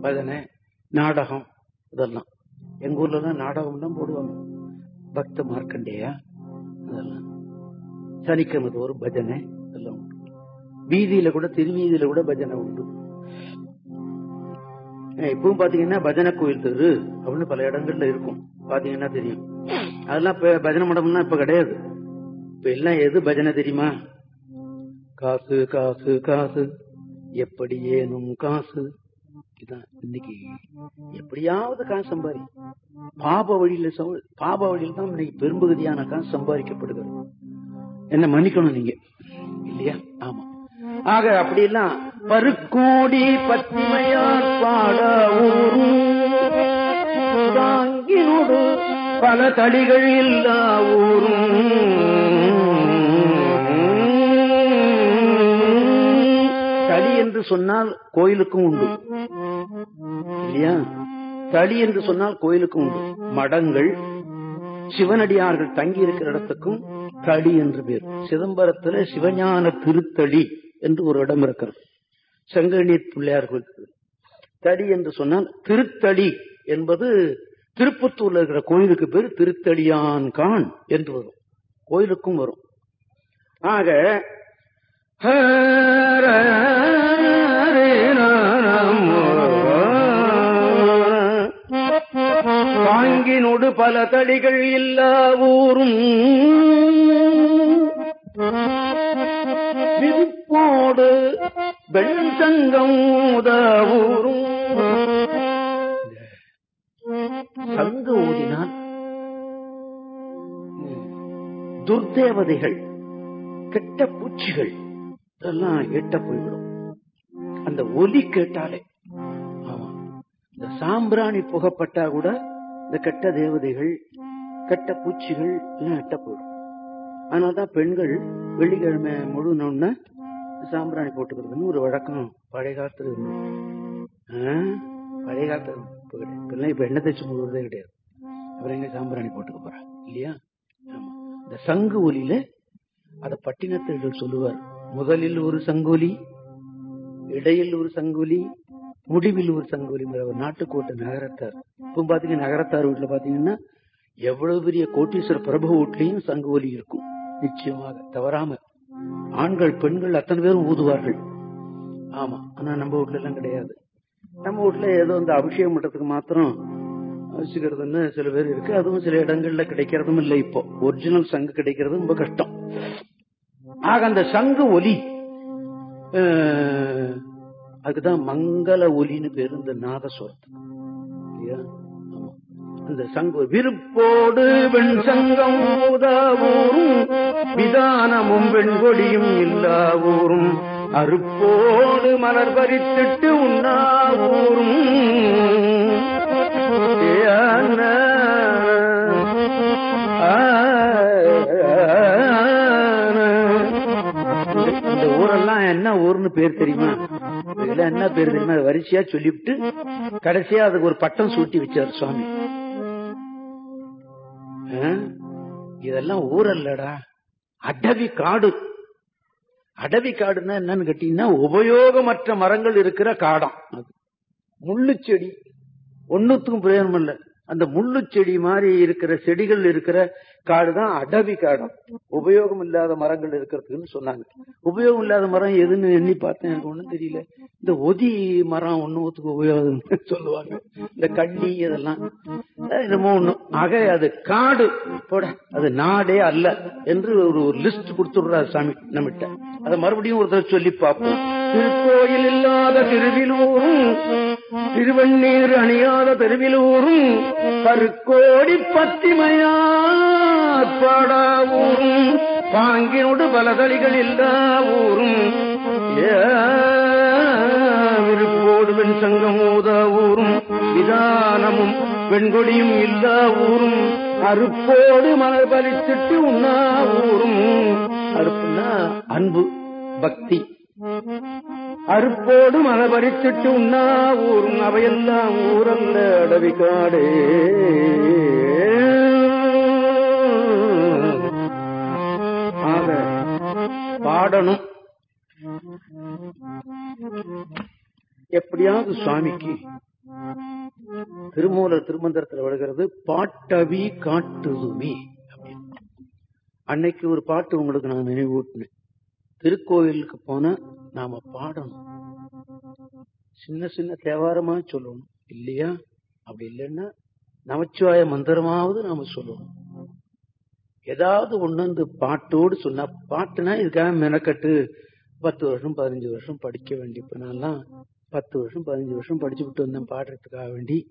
பஜனை நாடகம் இதெல்லாம் எங்க ஊர்ல எல்லாம் நாடகம் எல்லாம் போடுவாங்க. பக்த மார்க்கண்டேயா? அதெல்லாம். சனிக்கிழமை ஒரு பஜனை இதெல்லாம் உண்டு. வீதியில கூட திருவீதியில கூட பஜனை உண்டு. இப்பவும் பாத்தீங்கன்னா பஜனை கோயில் தெரு அப்படின்னு பல இடங்கள்ல இருக்கும். பாத்தீங்கன்னா தெரியும். அதெல்லாம் இப்ப பஜனை மடம்னா இப்ப கிடையாது. இப்ப எல்லாம் எது பஜனை தெரியுமா? காசு காசு காசு. எப்படி ஏனும் காசு. இதான் இன்னைக்கு. எப்படியாவது காசு சம்பாதி பாப வழியில பாப வழியில தான் இன்னைக்கு பெரும்பகுதியான காசு சம்பாதிக்கப்படுகிறது. என்ன மன்னிக்கணும் நீங்க. இல்லையா? ஆமா. ஆக அப்படியெல்லாம் பருக்கோடி பத்திமையார் பாட ஊரும். தாங்கினோடு பல தடிகள் இல்லா ஊரும். தடி என்று சொன்னால் கோயிலுக்கும் உண்டு. இல்லையா? தடி என்று சொன்னால் கோயிலுக்கும் உண்டு. மடங்கள் சிவனடியார்கள் தங்கி இருக்கிற இடத்துக்கும் தடி என்று பேர். சிதம்பரத்துல சிவஞான திருத்தடி என்று ஒரு இடம் இருக்கிறது. செங்கநீர் பிள்ளையார் கோயில் தடி என்று சொன்னால் திருத்தடி என்பது திருப்பத்தூர்ல இருக்கிற கோயிலுக்கு பேர் திருத்தடியான் கான் என்று வரும். கோயிலுக்கும் வரும். ஆக தாங்கினோடு பல தடிகள் இல்லா ஊரும். போடு வெண்சங்கம் சங்கம் சங்கு துர்தேவதைகள் கெட்ட பூச்சிகள் இதெல்லாம் எட்ட போய்விடும். அந்த ஒலி கேட்டாலே ஆமா இந்த சாம்பிராணி புகப்பட்டா கூட இந்த கெட்ட தேவதைகள் கெட்ட பூச்சிகள் எல்லாம் எட்ட போயிடும் அதனாலதான் பெண்கள் வெள்ளிக்கிழமை முழுனோன்னா சாம்பிராணி போட்டுக்கிறதுன்னு ஒரு வழக்கம் பழைய காலத்துல இருந்தது பழைய காலத்துல இப்ப கிடையாது. இப்ப எண்ணெய் தேய்ச்சி போடுறதே கிடையாது. அப்புறம் எங்க சாம்பிராணி போட்டுக்க போறா? இல்லையா? ஆமா. இந்த சங்கு ஒலியில அத பட்டினத்தில் சொல்லுவார். முதலில் ஒரு சங்கொலி இடையில் ஒரு சங்கொலி முடிவில் ஒரு சங்கொலி ஒரு நாட்டுக்கோட்டை நகரத்தார். இப்போ பாத்தீங்கன்னா நகரத்தார் வீட்டுல பாத்தீங்கன்னா எவ்வளவு பெரிய கோட்டீஸ்வர பிரபு வீட்லயும் சங்கு ஒலி இருக்கும். நிச்சயமாக. தவறாம ஆண்கள் பெண்கள் அத்தனை பேரும் ஊதுவார்கள். ஆமா ஆனா நம்ம வீட்ல எல்லாம் கிடையாது. நம்ம வீட்ல ஏதோ இந்த அபிஷேகம் பண்றதுக்கு மாத்திரம் வச்சுக்கிறதுன்னு சில பேர் இருக்கு. அதுவும் சில இடங்கள்ல கிடைக்கிறதும் இல்லை இப்போ. ஒரிஜினல் சங்கு கிடைக்கிறது ரொம்ப கஷ்டம். ஆக அந்த சங்கு ஒலி அஹ், அதுக்குதான் மங்கள ஒலின்னு பேரு இந்த நாதஸ்வரத்துக்கு. இந்த அந்த சங்கு விருப்போடு வெண் சங்கம் உதாவூரும் விதானமும் வெண்கொடியும் இல்லாவூரும் அருப்போடு மலர் பறித்திட்டு உண்ணாவூரும். இந்த ஊரெல்லாம் என்ன ஊர்னு பேர் தெரியுமா? இதெல்லாம் என்ன பேர் தெரியுமா? வரிசையா சொல்லிவிட்டு கடைசியா அதுக்கு ஒரு பட்டம் சூட்டி வச்சார் சுவாமி. இதெல்லாம் ஊரல்லடா. அடவி காடு. அடவி காடுன்னா என்னன்னு கேட்டீங்கன்னா உபயோகமற்ற மரங்கள் இருக்கிற காடம் அது. முள்ளு செடி ஒன்னுத்துக்கும் பிரயோஜனம் இல்ல. அந்த முள்ளு செடி மாதிரி இருக்கிற செடிகள் இருக்கிற காடு தான் அடவி காடும். உபயோகம் இல்லாத மரங்கள் இருக்கிறதுக்குன்னு சொன்னாங்க. உபயோகம் இல்லாத மரம் எதுன்னு எண்ணி பார்த்தேன். எனக்கு ஒண்ணும் தெரியல. இந்த ஒதி மரம் ஒண்ணுத்துக்கு உபயோகம் சொல்லுவாங்க. இந்த கண்ணி இதெல்லாம். என்னமோ ஒண்ணு. ஆக அது காடு. போட அது நாடே அல்ல என்று ஒரு லிஸ்ட் கொடுத்துடுறாரு சாமி நம்மகிட்ட அதை மறுபடியும் ஒருத்தர் சொல்லி பார்ப்போம். திருக்கோயில் இல்லாத திருவிலூரும் திருவண்ணீர் அணியாத பெருவிலூரும் கருக்கோடி பத்திமையாடாவூரும் பாங்கினோடு பலதளிகள் இல்லா ஊரும். வெண் சங்கம் ஊதா விதானமும் வெண்கொடியும் இல்லாவூரும் அறுப்போடு மலர் பலித்திட்டு உண்ணாவூரும் ஊரும். அன்பு பக்தி. அருப்போடு மலை பறிச்சிட்டு உண்ணா ஊரும் அவையெல்லாம் ஊரல்ல அடவிக்காடே ஆக பாடணும். எப்படியாவது சுவாமிக்கு திருமூலர் திருமந்திரத்தில் வருகிறது பாட்டவி காட்டுதுமே அன்னைக்கு ஒரு பாட்டு உங்களுக்கு நான் நினைவூட்டினேன். திருக்கோயிலுக்கு போனா நாம பாடணும். சின்ன சின்ன தேவாரமா சொல்லணும். இல்லையா? அப்படி இல்லைன்னா நமச்சிவாய மந்திரமாவது நாம சொல்லணும். ஏதாவது ஒண்ணு வந்து பாட்டோடு சொன்னா பாட்டுனா இதுக்காக மெனக்கட்டு. பத்து வருஷம் பதினஞ்சு வருஷம் படிக்க வேண்டி இப்ப நான்லாம் பத்து வருஷம் பதினஞ்சு வருஷம் படிச்சு விட்டு வந்தேன் பாடுறதுக்காக வேண்டி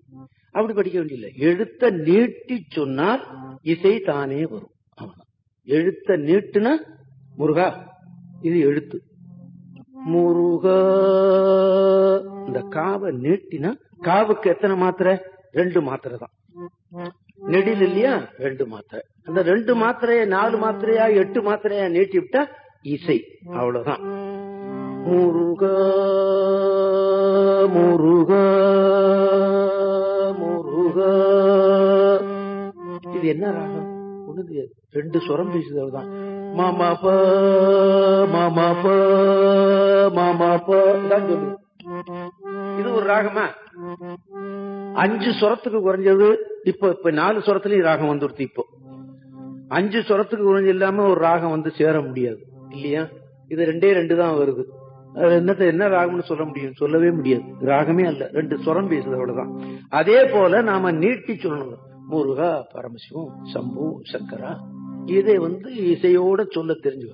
அப்படி படிக்க வேண்டியதில்லை. எழுத்த நீட்டி சொன்னால் இசை தானே வரும். அவ்வளவுதான். எழுத்த நீட்டுனா முருகா. இது எழுத்து. முருகா. இந்த காவை நீட்டினா காவுக்கு எத்தனை மாத்திரை? ரெண்டு மாத்திரை தான். நெடில் இல்லையா? ரெண்டு மாத்திரை. அந்த ரெண்டு மாத்திரைய நாலு மாத்திரையா எட்டு மாத்திரையா நீட்டி விட்டா இசை. அவ்வளவுதான். முருகா முருகா முருகா. இது என்ன ராகம்? ஒண்ணு தெரியாது. ரெண்டு சுரம் பேசுது தான் மாமா ப மாமா ப மாமா ப தான் சொல்லு இது ஒரு ராகமா? அஞ்சு சுரத்துக்கு குறைஞ்சது இப்போ இப்ப நாலு சுரத்துலயும் ராகம் வந்துருச்சு இப்போ. அஞ்சு சுரத்துக்கு குறைஞ்சு இல்லாம ஒரு ராகம் வந்து சேர முடியாது. இல்லையா? இது ரெண்டே ரெண்டு தான் வருது. என்னத்த என்ன ராகம்னு சொல்ல முடியும்? சொல்லவே முடியாது. ராகமே அல்ல. ரெண்டு சுரம் பேசுது அவ்வளவுதான். அதே போல நாம நீட்டி சொல்லணும் முருகா பரமசிவம் சம்பு சங்கரா இதை வந்து இசையோட சொல்ல தெரிஞ்சு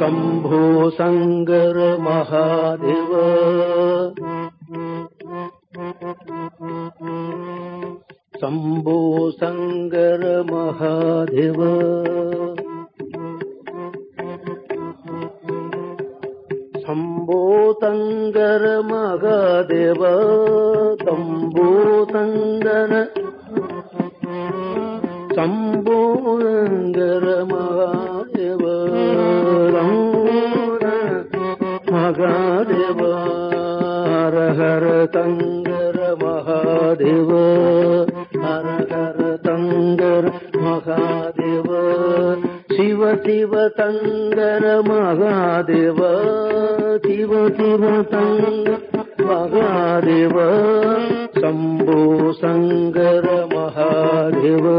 சம்போ சங்கர மகாதேவ. சம்போ சங்கர மகாதேவ. சம்போதங்கர மகாதேவ. தம்போ தங்கர மகாதேவ மகாதேவ தங்கர மகாதேவ ஹர தங்கர மகாதேவ சிவ சிவ தங்கர மகாதேவ சிவ சிவ தங்க மகாதேவ சம்போ சங்கர மகாதேவ.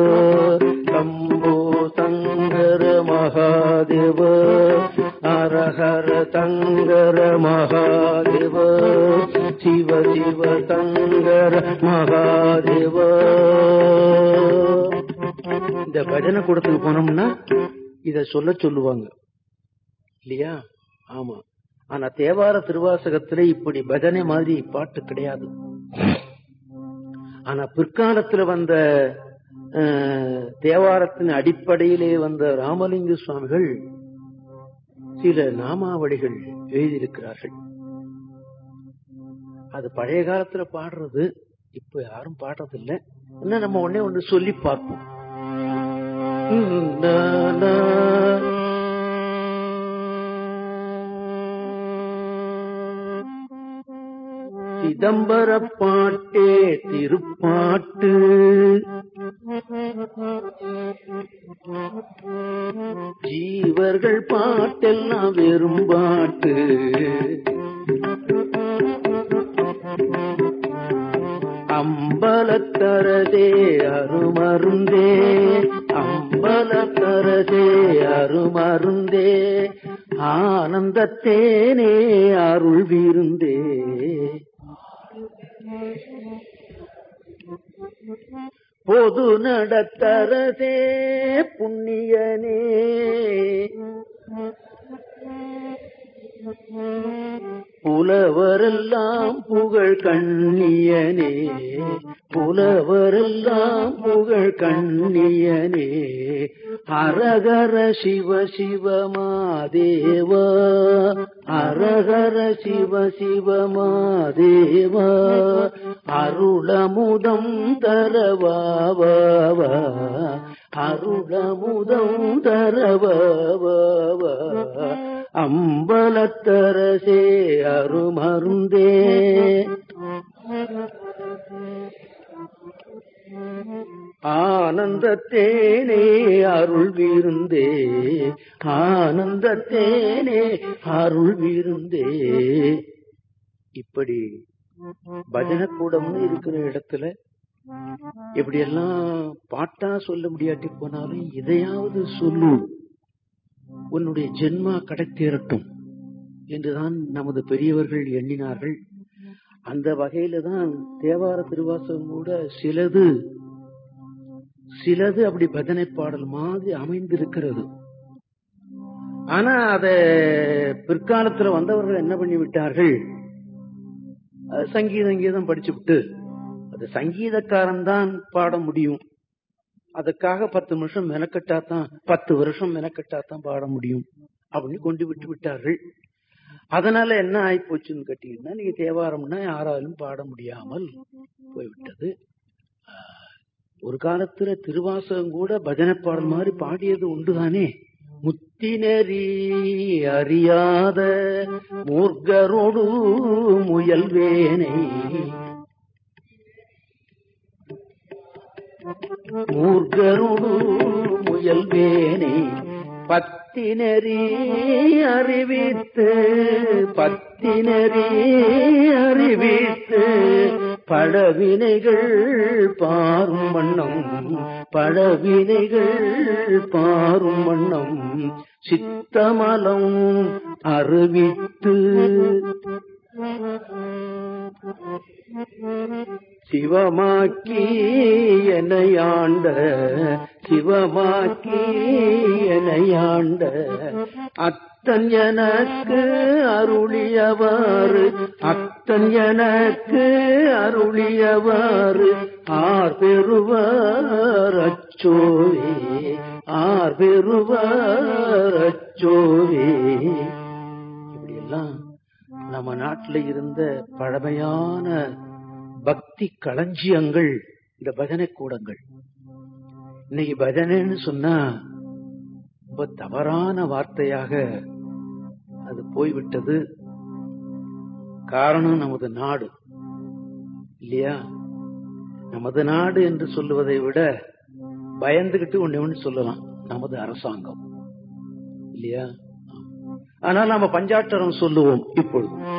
மகாதேவ சிவ சிவ தங்கர மகாதேவ இந்த பஜனை கூடத்துக்கு போனோம்னா இத சொல்ல சொல்லுவாங்க. இல்லையா? ஆமா. ஆனா தேவார திருவாசகத்துல இப்படி பஜனை மாதிரி பாட்டு கிடையாது. ஆனா பிற்காலத்துல வந்த தேவாரத்தின் அடிப்படையிலே வந்த ராமலிங்க சுவாமிகள் சில நாமாவளிகள் எழுதியிருக்கிறார்கள். அது பழைய காலத்துல பாடுறது இப்ப யாரும் பாடுறதில்லை. என்ன நம்ம உடனே ஒன்று சொல்லி பார்ப்போம். சிதம்பர பாட்டே திருப்பாட்டு. ஜீவர்கள் பாட்டெல்லாம் வெறும் பாட்டு அம்பலத்தரதே அருமருந்தே அம்பலத்தரதே அருமருந்தே ஆனந்தத்தேனே அருள் விருந்தே. பொது நடத்தரதே புண்ணியனே. புலவரெல்லாம் புகழ் கண்ணியனே புலவரெல்லாம் புகழ் கண்ணியனே. அரகர சிவ சிவ மாதேவ அரகர சிவ சிவ மாதேவ அருளமுதம் தரவாவ. அருளமுதரவ அம்பலத்தரசே அருமருந்தே. ஆனந்தத்தேனே அருள் விருந்தே ஆனந்தத்தேனே அருள் விருந்தே இப்படி பஜனக்கூடம்னு இருக்கிற இடத்துல இப்படியெல்லாம் பாட்டா சொல்ல முடியாட்டி போனாலும் இதையாவது சொல்லு. உன்னுடைய ஜென்மா கடத்தேறட்டும் என்றுதான் நமது பெரியவர்கள் எண்ணினார்கள். அந்த வகையில தான் தேவார திருவாசகம் கூட சிலது சிலது அப்படி பஜனை பாடல் மாதிரி அமைந்திருக்கிறது. ஆனா அத பிற்காலத்துல வந்தவர்கள் என்ன பண்ணி விட்டார்கள் அஹ் சங்கீதம் கீதம் படிச்சு விட்டு அது சங்கீதக்காரன் தான் பாட முடியும். அதுக்காக பத்து நிமிஷம் மெனக்கட்டா தான் பத்து வருஷம் மெனக்கட்டா தான் பாட முடியும் அப்படின்னு கொண்டு விட்டு விட்டார்கள். அதனால என்ன ஆயிப்போச்சுன்னு கேட்டீங்கன்னா நீங்க தேவாரம்னா யாராலும் பாட முடியாமல் போய்விட்டது. ஒரு காலத்துல திருவாசகம் கூட பஜனை பாடல் மாதிரி பாடியது உண்டுதானே. முத்தினரி அறியாத மூர்கரோடு முயல்வேனை மூர்க்கரோடு முயல்வேனை பத்தினரி அறிவித்து பத்தினரி அறிவித்து பழவினைகள் பாரும் வண்ணம் பழவினைகள் பாரும் வண்ணம் சித்தமலம் அறிவித்து சிவமாக்கி எனையாண்ட சிவமாக்கி எனையாண்ட அத்தன் எனக்கு அருளியவாறு அத்தன் எனக்கு அருளியவாறு. ஆர் பெறுவார் அச்சோவே ஆர் பெறுவார் அச்சோவே. இப்படியெல்லாம் நம்ம நாட்டுல இருந்த பழமையான பக்தி களஞ்சியங்கள் இந்த பஜனை கூடங்கள். இன்னைக்கு பஜனைன்னு சொன்னா ரொம்ப தவறான வார்த்தையாக அது போய்விட்டது. காரணம் நமது நாடு இல்லையா? நமது நாடு என்று சொல்லுவதை விட பயந்துகிட்டு ஒண்ணு ஒண்ணு சொல்லலாம். நமது அரசாங்கம் இல்லையா? ஆனால் நாம பஞ்சாட்டரம் சொல்லுவோம் இப்பொழுது.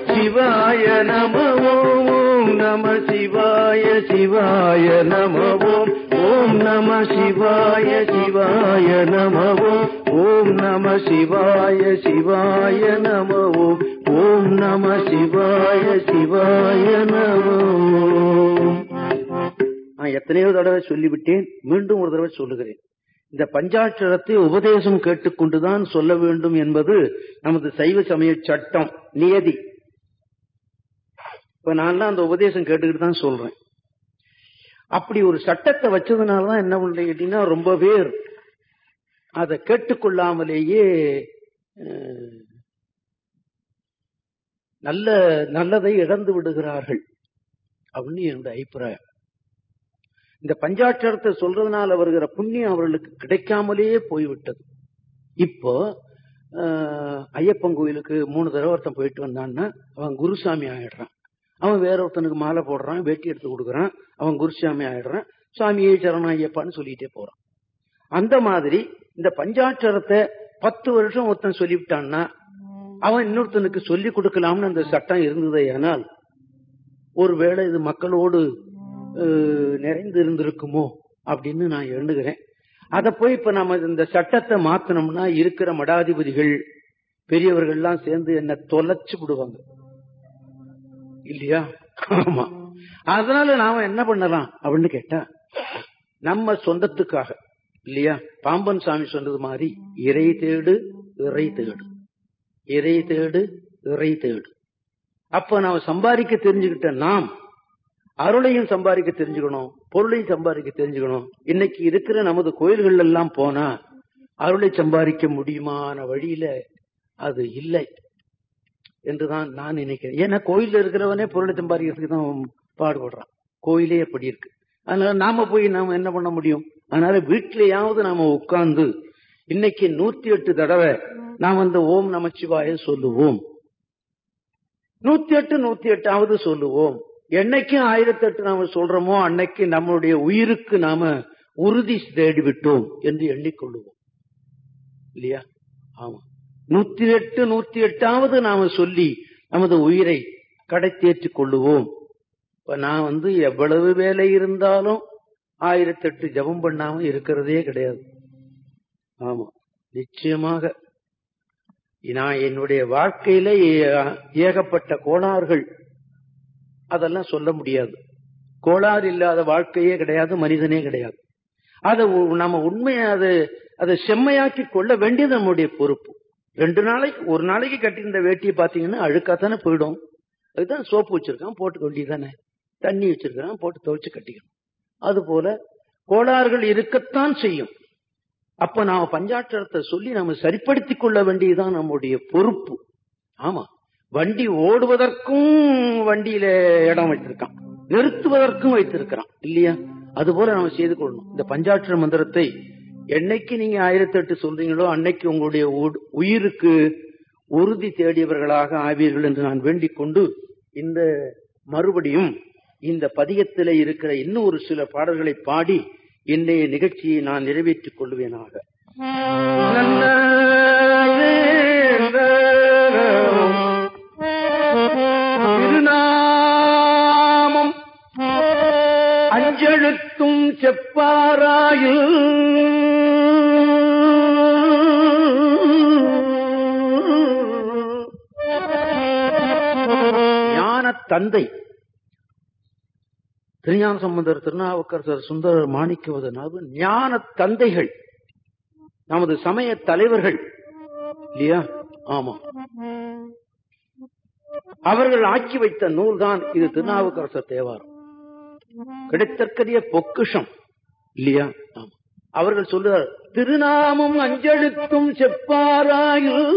சிவாய நம ஓம் நம சிவாய சிவாய நம ஓம் ஓம் நம சிவாய சிவாய நம ஓம் ஓம் நம சிவாய சிவாய நம ஓம் ஓம் நம சிவாய சிவாய நம ஓம் நான் எத்தனையோ தடவை சொல்லிவிட்டேன் மீண்டும் ஒரு தடவை சொல்லுகிறேன். இந்த பஞ்சாட்சரத்தை உபதேசம் கேட்டுக்கொண்டுதான் சொல்ல வேண்டும் என்பது நமது சைவ சமய சட்டம் நியதி. இப்ப நான் அந்த உபதேசம் கேட்டுக்கிட்டு தான் சொல்றேன். அப்படி ஒரு சட்டத்தை வச்சதுனாலதான் என்ன பண்றீங்க கேட்டீங்கன்னா ரொம்ப பேர் அதை கேட்டுக்கொள்ளாமலேயே நல்ல நல்லதை இழந்து விடுகிறார்கள் அப்படின்னு என்னுடைய அபிப்பிராயம். இந்த பஞ்சாட்சரத்தை சொல்றதுனால வருகிற புண்ணியம் அவர்களுக்கு கிடைக்காமலேயே போய்விட்டது. இப்போ ஆஹ், ஐயப்பன் கோயிலுக்கு மூணு தடவை ஒருத்தன் போயிட்டு வந்தான்னா அவன் குருசாமி ஆயிடுறான். அவன் வேற ஒருத்தனுக்கு மாலை போடுறான் வேட்டி எடுத்து கொடுக்குறான் அவன் குருசாமி ஆயிடுறான் சுவாமியே சரணம் ஐயப்பான்னு சொல்லிட்டே போறான். அந்த மாதிரி இந்த பஞ்சாட்சரத்தை பத்து வருஷம் ஒருத்தன் சொல்லிவிட்டான்னா அவன் இன்னொருத்தனுக்கு சொல்லி கொடுக்கலாம்னு அந்த சட்டம் இருந்ததே ஆனால் ஒருவேளை இது மக்களோடு நிறைந்து இருந்திருக்குமோ அப்படின்னு நான் எண்ணுகிறேன். அத போய் இப்ப நம்ம இந்த சட்டத்தை மாத்தணும்னா இருக்கிற மடாதிபதிகள் பெரியவர்கள் எல்லாம் சேர்ந்து என்ன தொலைச்சு விடுவாங்க. இல்லையா? ஆமா. அதனால நாம என்ன பண்ணலாம் அப்படின்னு கேட்டா நம்ம சொந்தத்துக்காக இல்லையா? பாம்பன் சாமி சொன்னது மாதிரி இறை தேடு இறை தேடு. இறை தேடு இறை தேடு. அப்ப நாம சம்பாதிக்க தெரிஞ்சுக்கிட்ட நாம் அருளையும் சம்பாதிக்க தெரிஞ்சுக்கணும் பொருளையும் சம்பாதிக்க தெரிஞ்சுக்கணும். இன்னைக்கு இருக்கிற நமது கோயில்கள் எல்லாம் போனா அருளை சம்பாதிக்க முடியுமான வழியில அது இல்லை. என்றுதான் நான் நினைக்கிறேன். ஏன்னா கோயில்ல இருக்கிறவனே பொருளை சம்பாதிக்கிறதுக்கு தான் பாடுபடுறான். கோயிலே அப்படி இருக்கு. அதனால நாம போய் நாம என்ன பண்ண முடியும்? அதனால வீட்டிலேயாவது நாம உட்கார்ந்து இன்னைக்கு நூத்தி எட்டு தடவை நாம் அந்த ஓம் நமச்சிவாய சொல்லுவோம். நூத்தி எட்டு நூத்தி எட்டாவது சொல்லுவோம். என்னைக்கு ஆயிரத்தி எட்டு நாம சொல்றோமோ அன்னைக்கு நம்மளுடைய உயிருக்கு நாம உறுதி தேடி விட்டோம் என்று எண்ணிக்கொள்ளுவோம். இல்லையா? ஆமா. நூத்தி எட்டு நூத்தி எட்டாவது நாம சொல்லி நமது உயிரை கடை தேற்றிக் கொள்ளுவோம். இப்ப நான் வந்து எவ்வளவு வேலை இருந்தாலும் ஆயிரத்தி எட்டு ஜபம் பண்ணாம இருக்கிறதே கிடையாது. ஆமா நிச்சயமாக. நான் என்னுடைய வாழ்க்கையில ஏகப்பட்ட கோளாறுகள். அதெல்லாம் சொல்ல முடியாது. கோளாறு இல்லாத வாழ்க்கையே கிடையாது மனிதனே கிடையாது. அதை நம்ம உண்மையை அது அதை செம்மையாக்கி கொள்ள வேண்டியது நம்முடைய பொறுப்பு. ரெண்டு நாளைக்கு ஒரு நாளைக்கு கட்டியிருந்த வேட்டியை பார்த்தீங்கன்னா அழுக்காத்தானே போயிடும். அதுதான் சோப்பு வச்சிருக்கான் போட்டுக்க வேண்டியதானே தண்ணி வச்சிருக்கான் போட்டு துவைச்சு கட்டிக்கணும். அது போல கோளாறுகள் இருக்கத்தான் செய்யும். அப்ப நாம பஞ்சாட்சரத்தை சொல்லி நாம சரிப்படுத்திக் கொள்ள வேண்டியதுதான் நம்முடைய பொறுப்பு. ஆமா. வண்டி ஓடுவதற்கும் வண்டியில இடம் வைத்திருக்கான். நிறுத்துவதற்கும் வைத்திருக்கிறான். இல்லையா? அது போல செய்து கொள்ளணும். இந்த பஞ்சாட்சர மந்திரத்தை என்னைக்கு நீங்க ஆயிரத்தி எட்டு சொல்றீங்களோ அன்னைக்கு உங்களுடைய உயிருக்கு உறுதி தேடியவர்களாக ஆவீர்கள் என்று நான் வேண்டிக் கொண்டு இந்த மறுபடியும் இந்த பதிகத்திலே இருக்கிற இன்னும் ஒரு சில பாடல்களை பாடி இன்றைய நிகழ்ச்சியை நான் நிறைவேற்றிக் கொள்வேனாக. திருநாமம் அஞ்செழுத்தும் செப்பாராயில் தந்தை. திருஞான சம்பந்தர் திருநாவுக்கரசர் சுந்தரர் மாணிக்கவதனாவது ஞான தந்தைகள். நமது சமய தலைவர்கள். இல்லையா? ஆமா. அவர்கள் ஆக்கி வைத்த நூல் தான் இது திருநாவுக்கரசர் தேவாரம். கிடைத்தற்கரிய பொக்கிஷம். இல்லையா? ஆமா. அவர்கள் சொல்றார் திருநாமம் அஞ்செழுத்தும் செப்பாராயில்.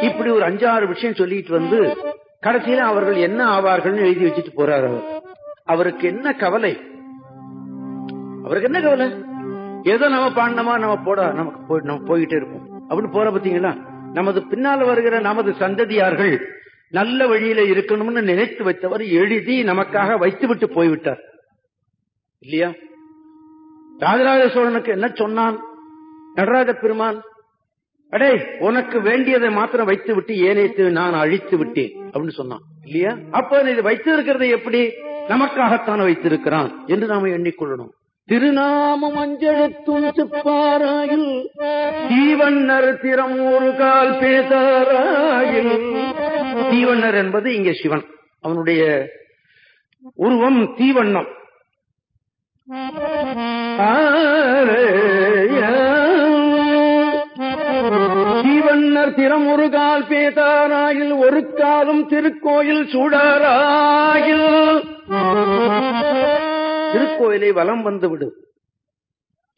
இப்படி ஒரு அஞ்சாறு விஷயம் சொல்லிட்டு வந்து கடைசியில அவர்கள் என்ன ஆவார்கள்னு எழுதி வச்சுட்டு போறார் அவர். அவருக்கு என்ன கவலை? அவருக்கு என்ன கவலை? ஏதோ நம்ம பாண்டமா நம்ம போட நமக்கு நம்ம போயிட்டே இருப்போம். அப்படின்னு போற பாத்தீங்களா நமது பின்னால வருகிற நமது சந்ததியார்கள் நல்ல வழியில இருக்கணும்னு நினைத்து வைத்தவர் எழுதி நமக்காக வைத்து விட்டு போய்விட்டார். இல்லையா? ராஜராஜ சோழனுக்கு என்ன சொன்னான்? நடராஜ பெருமான் அடே உனக்கு வேண்டியதை மாத்திரம் வைத்து விட்டு ஏனைத்து நான் அழித்து விட்டேன் அப்படின்னு சொன்னான். இல்லையா? அப்ப இது வைத்திருக்கிறது எப்படி? நமக்காகத்தான் வைத்திருக்கிறான் என்று நாம எண்ணிக்கொள்ளணும். திருநாமம் அஞ்செழுத்தும் செப்பாராயில் தீவண்ணர் திறம் ஒரு கால் பேசாராயில். தீவண்ணர் என்பது இங்கே சிவன். அவனுடைய உருவம் தீவண்ணம். தீவண்ணர் திறம் ஒரு கால் பேதாராயில் ஒரு காலும் திருக்கோயில் சூடாராயில். திருக்கோயிலை வலம் வந்து விடும்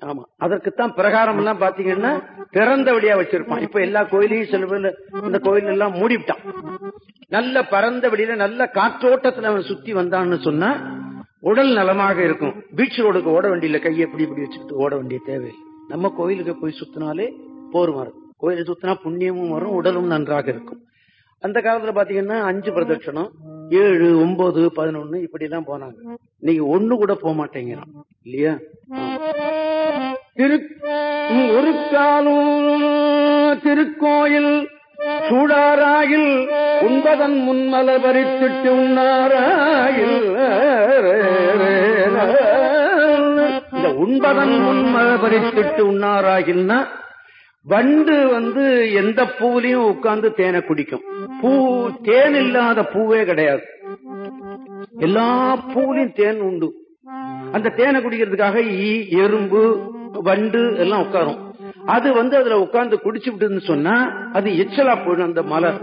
ஆமா அதற்குத்தான் பிரகாரம் எல்லாம் பாத்தீங்கன்னா திறந்த வழியா வச்சிருப்பான். இப்ப எல்லா கோயிலையும் சில இந்த கோயில் எல்லாம் மூடிவிட்டான். நல்ல பரந்த வெளியில நல்ல காற்றோட்டத்துல அவன் சுத்தி வந்தான்னு சொன்னா உடல் நலமாக இருக்கும். பீச் ரோடுக்கு ஓட வேண்டிய கையை எப்படி இப்படி வச்சுக்கிட்டு ஓட வேண்டிய தேவை. நம்ம கோயிலுக்கு போய் சுத்தினாலே போரும் வரும். கோயிலை சுத்தினா புண்ணியமும் வரும் உடலும் நன்றாக இருக்கும். அந்த காலத்துல பாத்தீங்கன்னா அஞ்சு பிரதட்சணம் ஏழு ஒன்பது பதினொன்னு இப்படி போனாங்க. இன்னைக்கு ஒண்ணு கூட போக மாட்டேங்கிறான். இல்லையா? திரு ஒரு காலம் திருக்கோயில் சூடாராயில் உண்பதன் முன்மல பறித்துட்டு உண்ணாராயில். இந்த உண்பதன் முன்மல பறித்துட்டு உண்ணாராயில்னா வண்டு வந்து எந்த பூவிலையும் உட்கார்ந்து தேனை குடிக்கும். பூ தேன் இல்லாத பூவே கிடையாது. எல்லா பூவிலையும் தேன் உண்டு. அந்த தேனை குடிக்கிறதுக்காக ஈ எறும்பு வண்டு எல்லாம் உட்காரும். அது வந்து அதுல உட்கார்ந்து குடிச்சு விட்டுன்னு சொன்னா அது எச்சலா போயிடும் அந்த மலர்.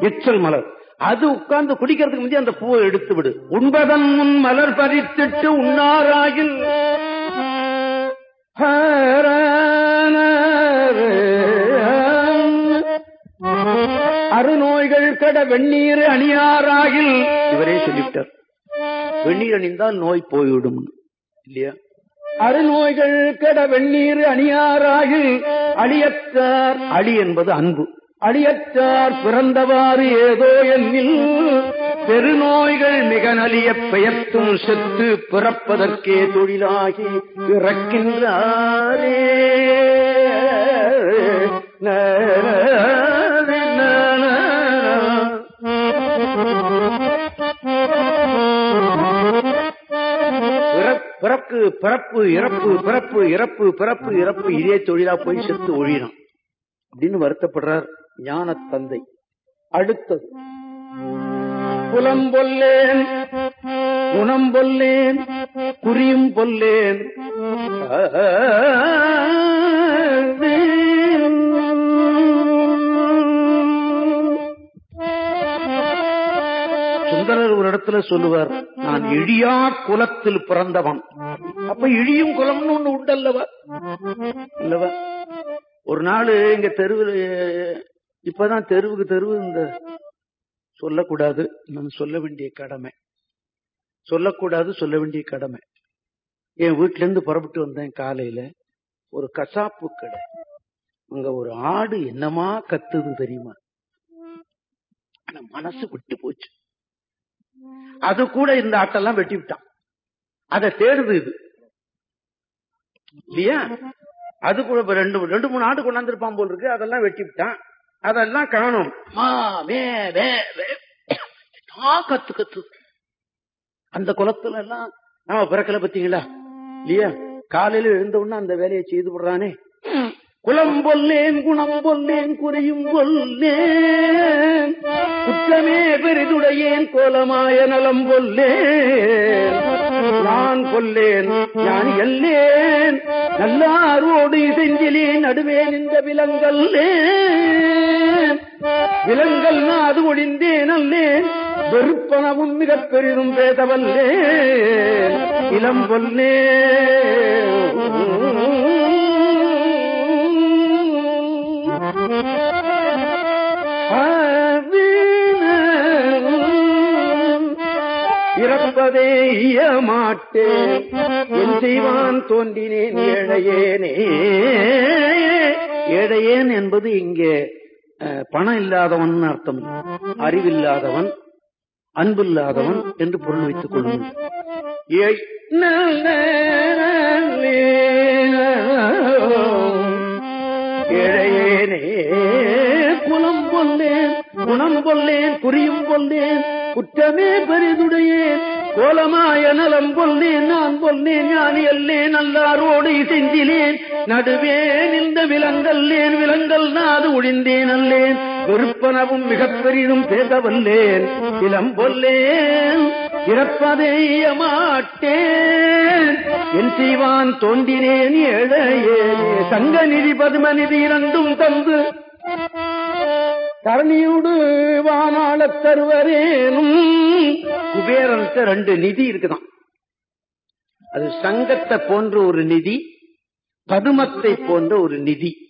எச்சல் மலர். அது உட்கார்ந்து குடிக்கிறதுக்கு முந்தைய அந்த பூவை எடுத்து விடு. உண்பதன் முன் மலர் பறித்துட்டு உண்ணாராயில். அருநோய்கள் கட வெந்நீர் அணியாராயில். இவரே சொல்லிவிட்டார். வெந்நீர் அணிந்தால் நோய் போய்விடும். இல்லையா? அருநோய்கள் கட வெந்நீர் அணியாராக அழியற்றார் அழி என்பது அன்பு. அழியற்றார் பிறந்தவாறு ஏதோ என்னில் பெருநோய்கள் மிக நலிய பெயர்த்தும் செத்து பிறப்பதற்கே தொழிலாகி இறக்கின்றாரே பிறப்பு பிறப்பு இறப்பு பிறப்பு இறப்பு பிறப்பு இறப்பு இதே தொழிலா போய் செத்து ஒழியணும் அப்படின்னு வருத்தப்படுறார் ஞான தந்தை அடுத்தது குலம் பொல்லேன் குணம் பொல்லேன் குறியும் பொல்லேன் சுந்தரர் ஒரு இடத்துல சொல்லுவார் நான் இழியா குலத்தில் பிறந்தவன். அப்ப இழியும் குலம்னு ஒண்ணு உண்டல்லவா? இல்லவா? ஒரு நாள் இங்க தெருவில் இப்பதான் தெருவுக்கு தெருவு இந்த சொல்லக்கூடாது நான் சொல்ல வேண்டிய கடமை. சொல்லக்கூடாது சொல்ல வேண்டிய கடமை. என் வீட்டுல இருந்து புறப்பட்டு வந்தேன் காலையில. ஒரு கசாப்பு கடை. அங்க ஒரு ஆடு என்னமா கத்துது தெரியுமா? ஆனா மனசு விட்டு போச்சு. அது கூட இந்த ஆட்டெல்லாம் வெட்டி விட்டான். அதை தேடுது இது. இல்லையா? அது கூட ரெண்டு ரெண்டு மூணு ஆடு கொண்டாந்துருப்பான் போல் இருக்கு அதெல்லாம் வெட்டி விட்டான். அதெல்லாம் காணும். கத்து கத்து. அந்த குளத்துல எல்லாம் நாம பிறக்கல பத்தீங்களா? இல்லையா? காலையில எழுந்த உடனே அந்த வேலையை செய்து விடுறானே. குலம் பொல்லேன் குணம் பொல்லேன் குறையும் பொல்லேன். குற்றமே பெரிதுடையேன் கோலமாய நலம் பொல்லேன். நான் கொல்லேன் ஞானி எல்லேன் நல்லாரோடு செஞ்சிலேன் நடுவேன் இந்த விலங்கல் விலங்கல் நாது ஒழிந்தேன் அல்லேன். வெறுப்பனவும் மிகப் பெரிதும் பேசவல்லேன் இளம் பொல்லேன் இறப்பதே மாட்டேன் என் செய்வான் தோன்றினேன் ஏழையேனே. ஏழையேன் என்பது இங்கே பணம் இல்லாதவன் அர்த்தம். அறிவில்லாதவன் அன்பில்லாதவன் என்று பொருள் வைத்துக் ஏய் ஏழையேனே குலம் கொள்ளேன் குணம் கொள்ளேன் குறியும் கொள்ளேன் குற்றமே பெரிதுடையேன். கோலமாய நலம் கொள்ளேன் நான் கொள்ளேன் ஞானி அல்லேன் அல்லாரோடு இசைந்திலேன். நடுவேன் இந்த விலங்கல்லேன் விலங்கல் நாது ஒழிந்தேன் அல்லேன். வெறுப்பனவும் மிகப் பெரிதும் பேசவல்லேன் இளம் கொல்லேன் இறப்பதைய மாட்டேன். என் செய்வான் தோண்டினேன் ஏழையே சங்க நிதி பதும நிதி இரண்டும் தந்து தரணியோடு வானாளத் தருவரேனும். குபேரன்ட்ட ரெண்டு நிதி இருக்குதான். அது சங்கத்தை போன்ற ஒரு நிதி பதுமத்தை போன்ற ஒரு நிதி.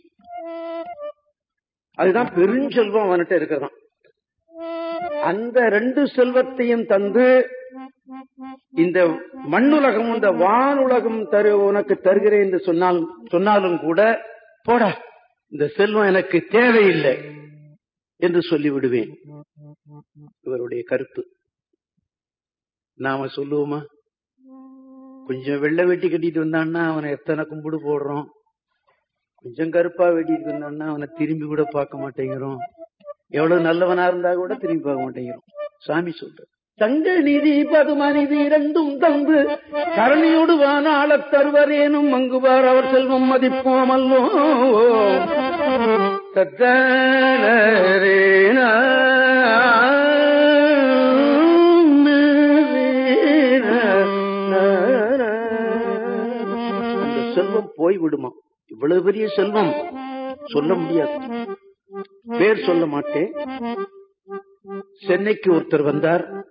அதுதான் பெருஞ்செல்வம் அவன்கிட்ட இருக்கிறதான். அந்த ரெண்டு செல்வத்தையும் தந்து இந்த மண்ணுலகம் இந்த வானுலகம் தரு உனக்கு தருகிறேன் என்று சொன்னாலும் சொன்னாலும் கூட போடா இந்த செல்வம் எனக்கு தேவையில்லை என்று சொல்லிவிடுவேன். இவருடைய கருத்து. நாம சொல்லுவோமா? கொஞ்சம் வெள்ளை வெட்டி கட்டிட்டு வந்தான்னா அவனை எத்தனை கும்பிடு போடுறோம்? கொஞ்சம் கருப்பா வெட்டிட்டு வந்தான்னா அவனை திரும்பி கூட பார்க்க மாட்டேங்கிறோம். எவ்வளவு நல்லவனா இருந்தா கூட திரும்பி பார்க்க மாட்டேங்கிறோம். சாமி சொல்ற தங்க நிதி பதுமநிதி இரண்டும் தந்து கரணியோடு வானாள தருவரேனும் மங்குவார். அவர் செல்வம் மதிப்போம் அல்லோ தத்தனரேன செல்வம் போய் விடுமா இவ்வளவு பெரிய செல்வம்? சொல்ல முடியாது. பேர் சொல்ல மாட்டேன். சென்னைக்கு ஒருத்தர் வந்தார்.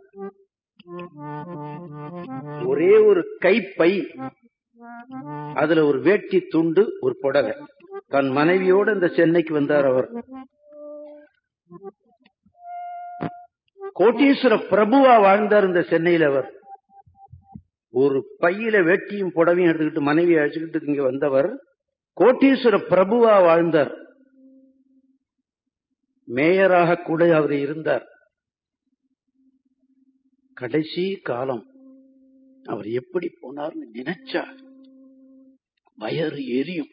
ஒரே ஒரு கைப்பை அதுல ஒரு வேட்டி துண்டு ஒரு புடவை. தன் மனைவியோடு இந்த சென்னைக்கு வந்தார் அவர். கோட்டீஸ்வர பிரபுவா வாழ்ந்தார் இந்த சென்னையில் அவர். ஒரு பையில வேட்டியும் புடவையும் எடுத்துக்கிட்டு மனைவி அழைச்சுக்கிட்டு இங்க வந்தவர். கோட்டீஸ்வர பிரபுவா வாழ்ந்தார். மேயராக கூட அவர் இருந்தார். கடைசி காலம் அவர் எப்படி போனார்னு நினைச்சா வயறு எரியும்.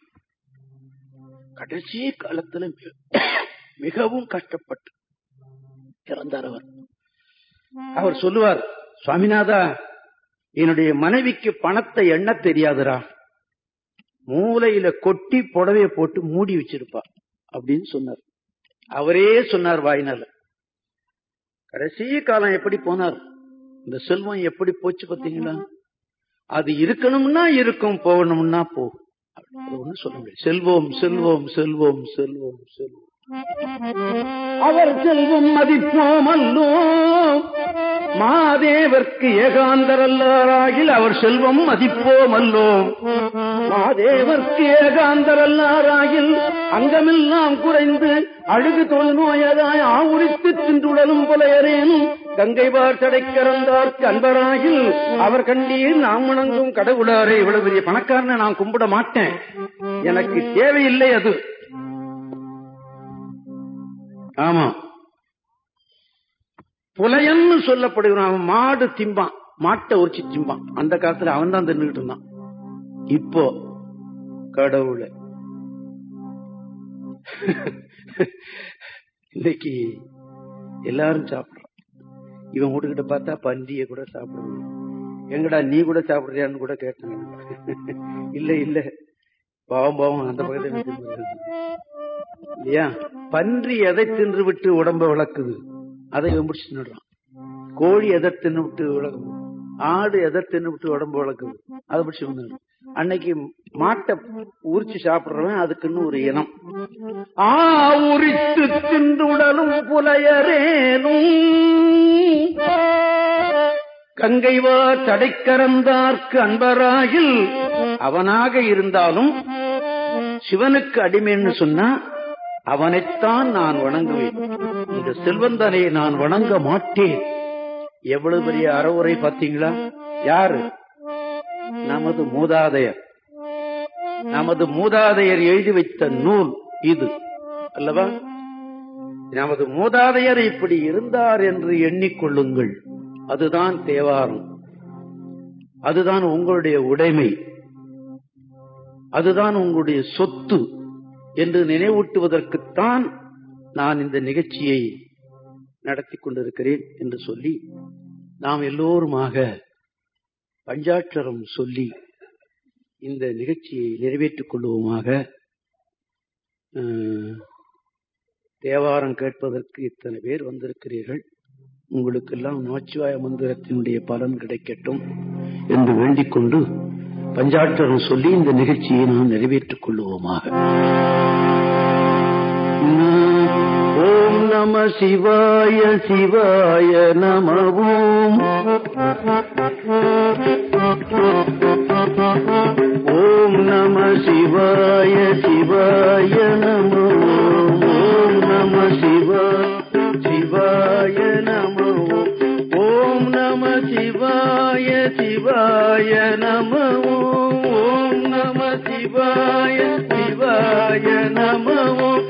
கடைசி காலத்துல மிகவும் கஷ்டப்பட்டு இறந்தார் அவர். அவர் சொல்லுவார் சுவாமிநாதா என்னுடைய மனைவிக்கு பணத்தை எண்ண தெரியாதுடா. மூளையில கொட்டி புடவைய போட்டு மூடி வச்சிருப்பா அப்படின்னு சொன்னார். அவரே சொன்னார் வாயினால. கடைசி காலம் எப்படி போனார்? இந்த செல்வம் எப்படி போச்சு பாத்தீங்களா அது இருக்கணும்னா இருக்கும் போகணும்னா போகும். அது சொல்ல முடியாது. செல்வோம் செல்வோம் செல்வோம் செல்வோம் செல்வோம். அவர் செல்வம் மதிப்போம் அல்லோம் மாதேவர்க்கு ஏகாந்தரல்லாராகில் அவர் செல்வம் மதிப்போம் அல்லோம் மாதேவர்க்கு ஏகாந்தரல்லாராகில் அங்கமெல்லாம் குறைந்து அழுகு தொல் நோயதாய் ஆவுரித்து தின்றுடலும் போல ஏறேனும் கங்கைவார் தடைக்கறந்தார்க்கு அன்பராகில் அவர் கண்டீர் நாம் வணங்கும் கடவுளாரே. இவ்வளவு பெரிய பணக்காரனை நான் கும்பிட மாட்டேன். எனக்கு தேவையில்லை அது. ஆமா புலையன்னு சொல்லப்படுகிறான் அவன் மாடு திம்பான். மாட்டை உரிச்சு திம்பான். அந்த காலத்துல அவன் தான் தின்னுகிட்டு இருந்தான். இப்போ கடவுளை. இன்னைக்கு எல்லாரும் சாப்பிடுறான். இவன் வீட்டுக்கிட்ட பார்த்தா பன்றிய கூட சாப்பிடுவான் எங்கடா நீ கூட சாப்பிடுறியான்னு கூட கேட்டாங்க இல்ல இல்ல. பாவம் பாவம் அந்த பக்கத்துல இல்லையா? பன்றி எதை தின்று விட்டு உடம்ப வளர்க்குது? அதை வெம்பிடிச்சு நடுறான் கோழி எதை தின்னு விட்டு விளக்குது ஆடு எதை தின்னு விட்டு உடம்பு விளக்குது அதை பிடிச்சி அன்னைக்கு மாட்டை உரிச்சு சாப்பிடுறவன் அதுக்குன்னு ஒரு இனம். ஆ உரித்து தின்றுடலும் புலையரேனும் கங்கைவா தடைக்கரந்தார்க்கு அன்பராகில் அவனாக இருந்தாலும் சிவனுக்கு அடிமைன்னு சொன்னா அவனைத்தான் நான் வணங்குவேன். இந்த செல்வந்தனை நான் வணங்க மாட்டேன். எவ்வளவு பெரிய அறவுரை பார்த்தீங்களா? யாரு? நமது மூதாதையர். நமது மூதாதையர் எழுதி வைத்த நூல் இது. அல்லவா? நமது மூதாதையர் இப்படி இருந்தார் என்று எண்ணிக்கொள்ளுங்கள். அதுதான் தேவாரம். அதுதான் உங்களுடைய உடைமை. அதுதான் உங்களுடைய சொத்து என்று நினைவூட்டுவதற்குத்தான் நான் இந்த நிகழ்ச்சியை நடத்தி கொண்டிருக்கிறேன் என்று சொல்லி நாம் எல்லோருமாக பஞ்சாட்சரம் சொல்லி இந்த நிகழ்ச்சியை நிறைவேற்றிக் கொள்வோமாக. தேவாரம் கேட்பதற்கு இத்தனை பேர் வந்திருக்கிறீர்கள். உங்களுக்கெல்லாம் நமச்சிவாய மந்திரத்தினுடைய பலன் கிடைக்கட்டும் என்று வேண்டிக் கொண்டு பஞ்சாட்சரம் சொல்லி இந்த நிகழ்ச்சியை நாம் நிறைவேற்றிக் கொள்வோமாக. நம சிவாய சிவாய நமவோம். ஓம் நம சிவாய சிவாய நமவோம். ஓம் நம சிவாய சிவாய நமவோம். ஓம் நம சிவாய சிவாய நமவோம். ஓம் நம சிவாய சிவாய நமவோம்.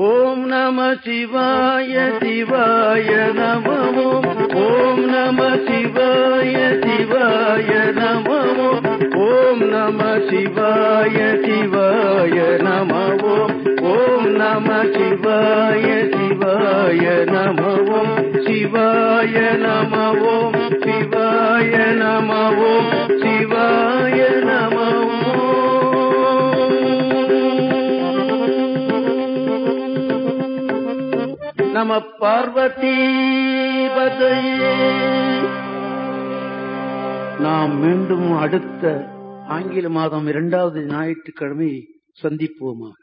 நம சிவாய சிவாய நமவோம் ஓம் நம சிவாய சிவாய நமவோம் ஓம் நம சிவாய சிவாய நமவோம் ஓம் நம சிவாய சிவாய நமவோம் சிவாய நமவோம் சிவாய நமவோம் சிவாய நம பார்வதி நாம் மீண்டும் அடுத்த ஆங்கில மாதம் இரண்டாவது ஞாயிற்றுக்கிழமை சந்திப்போமாக.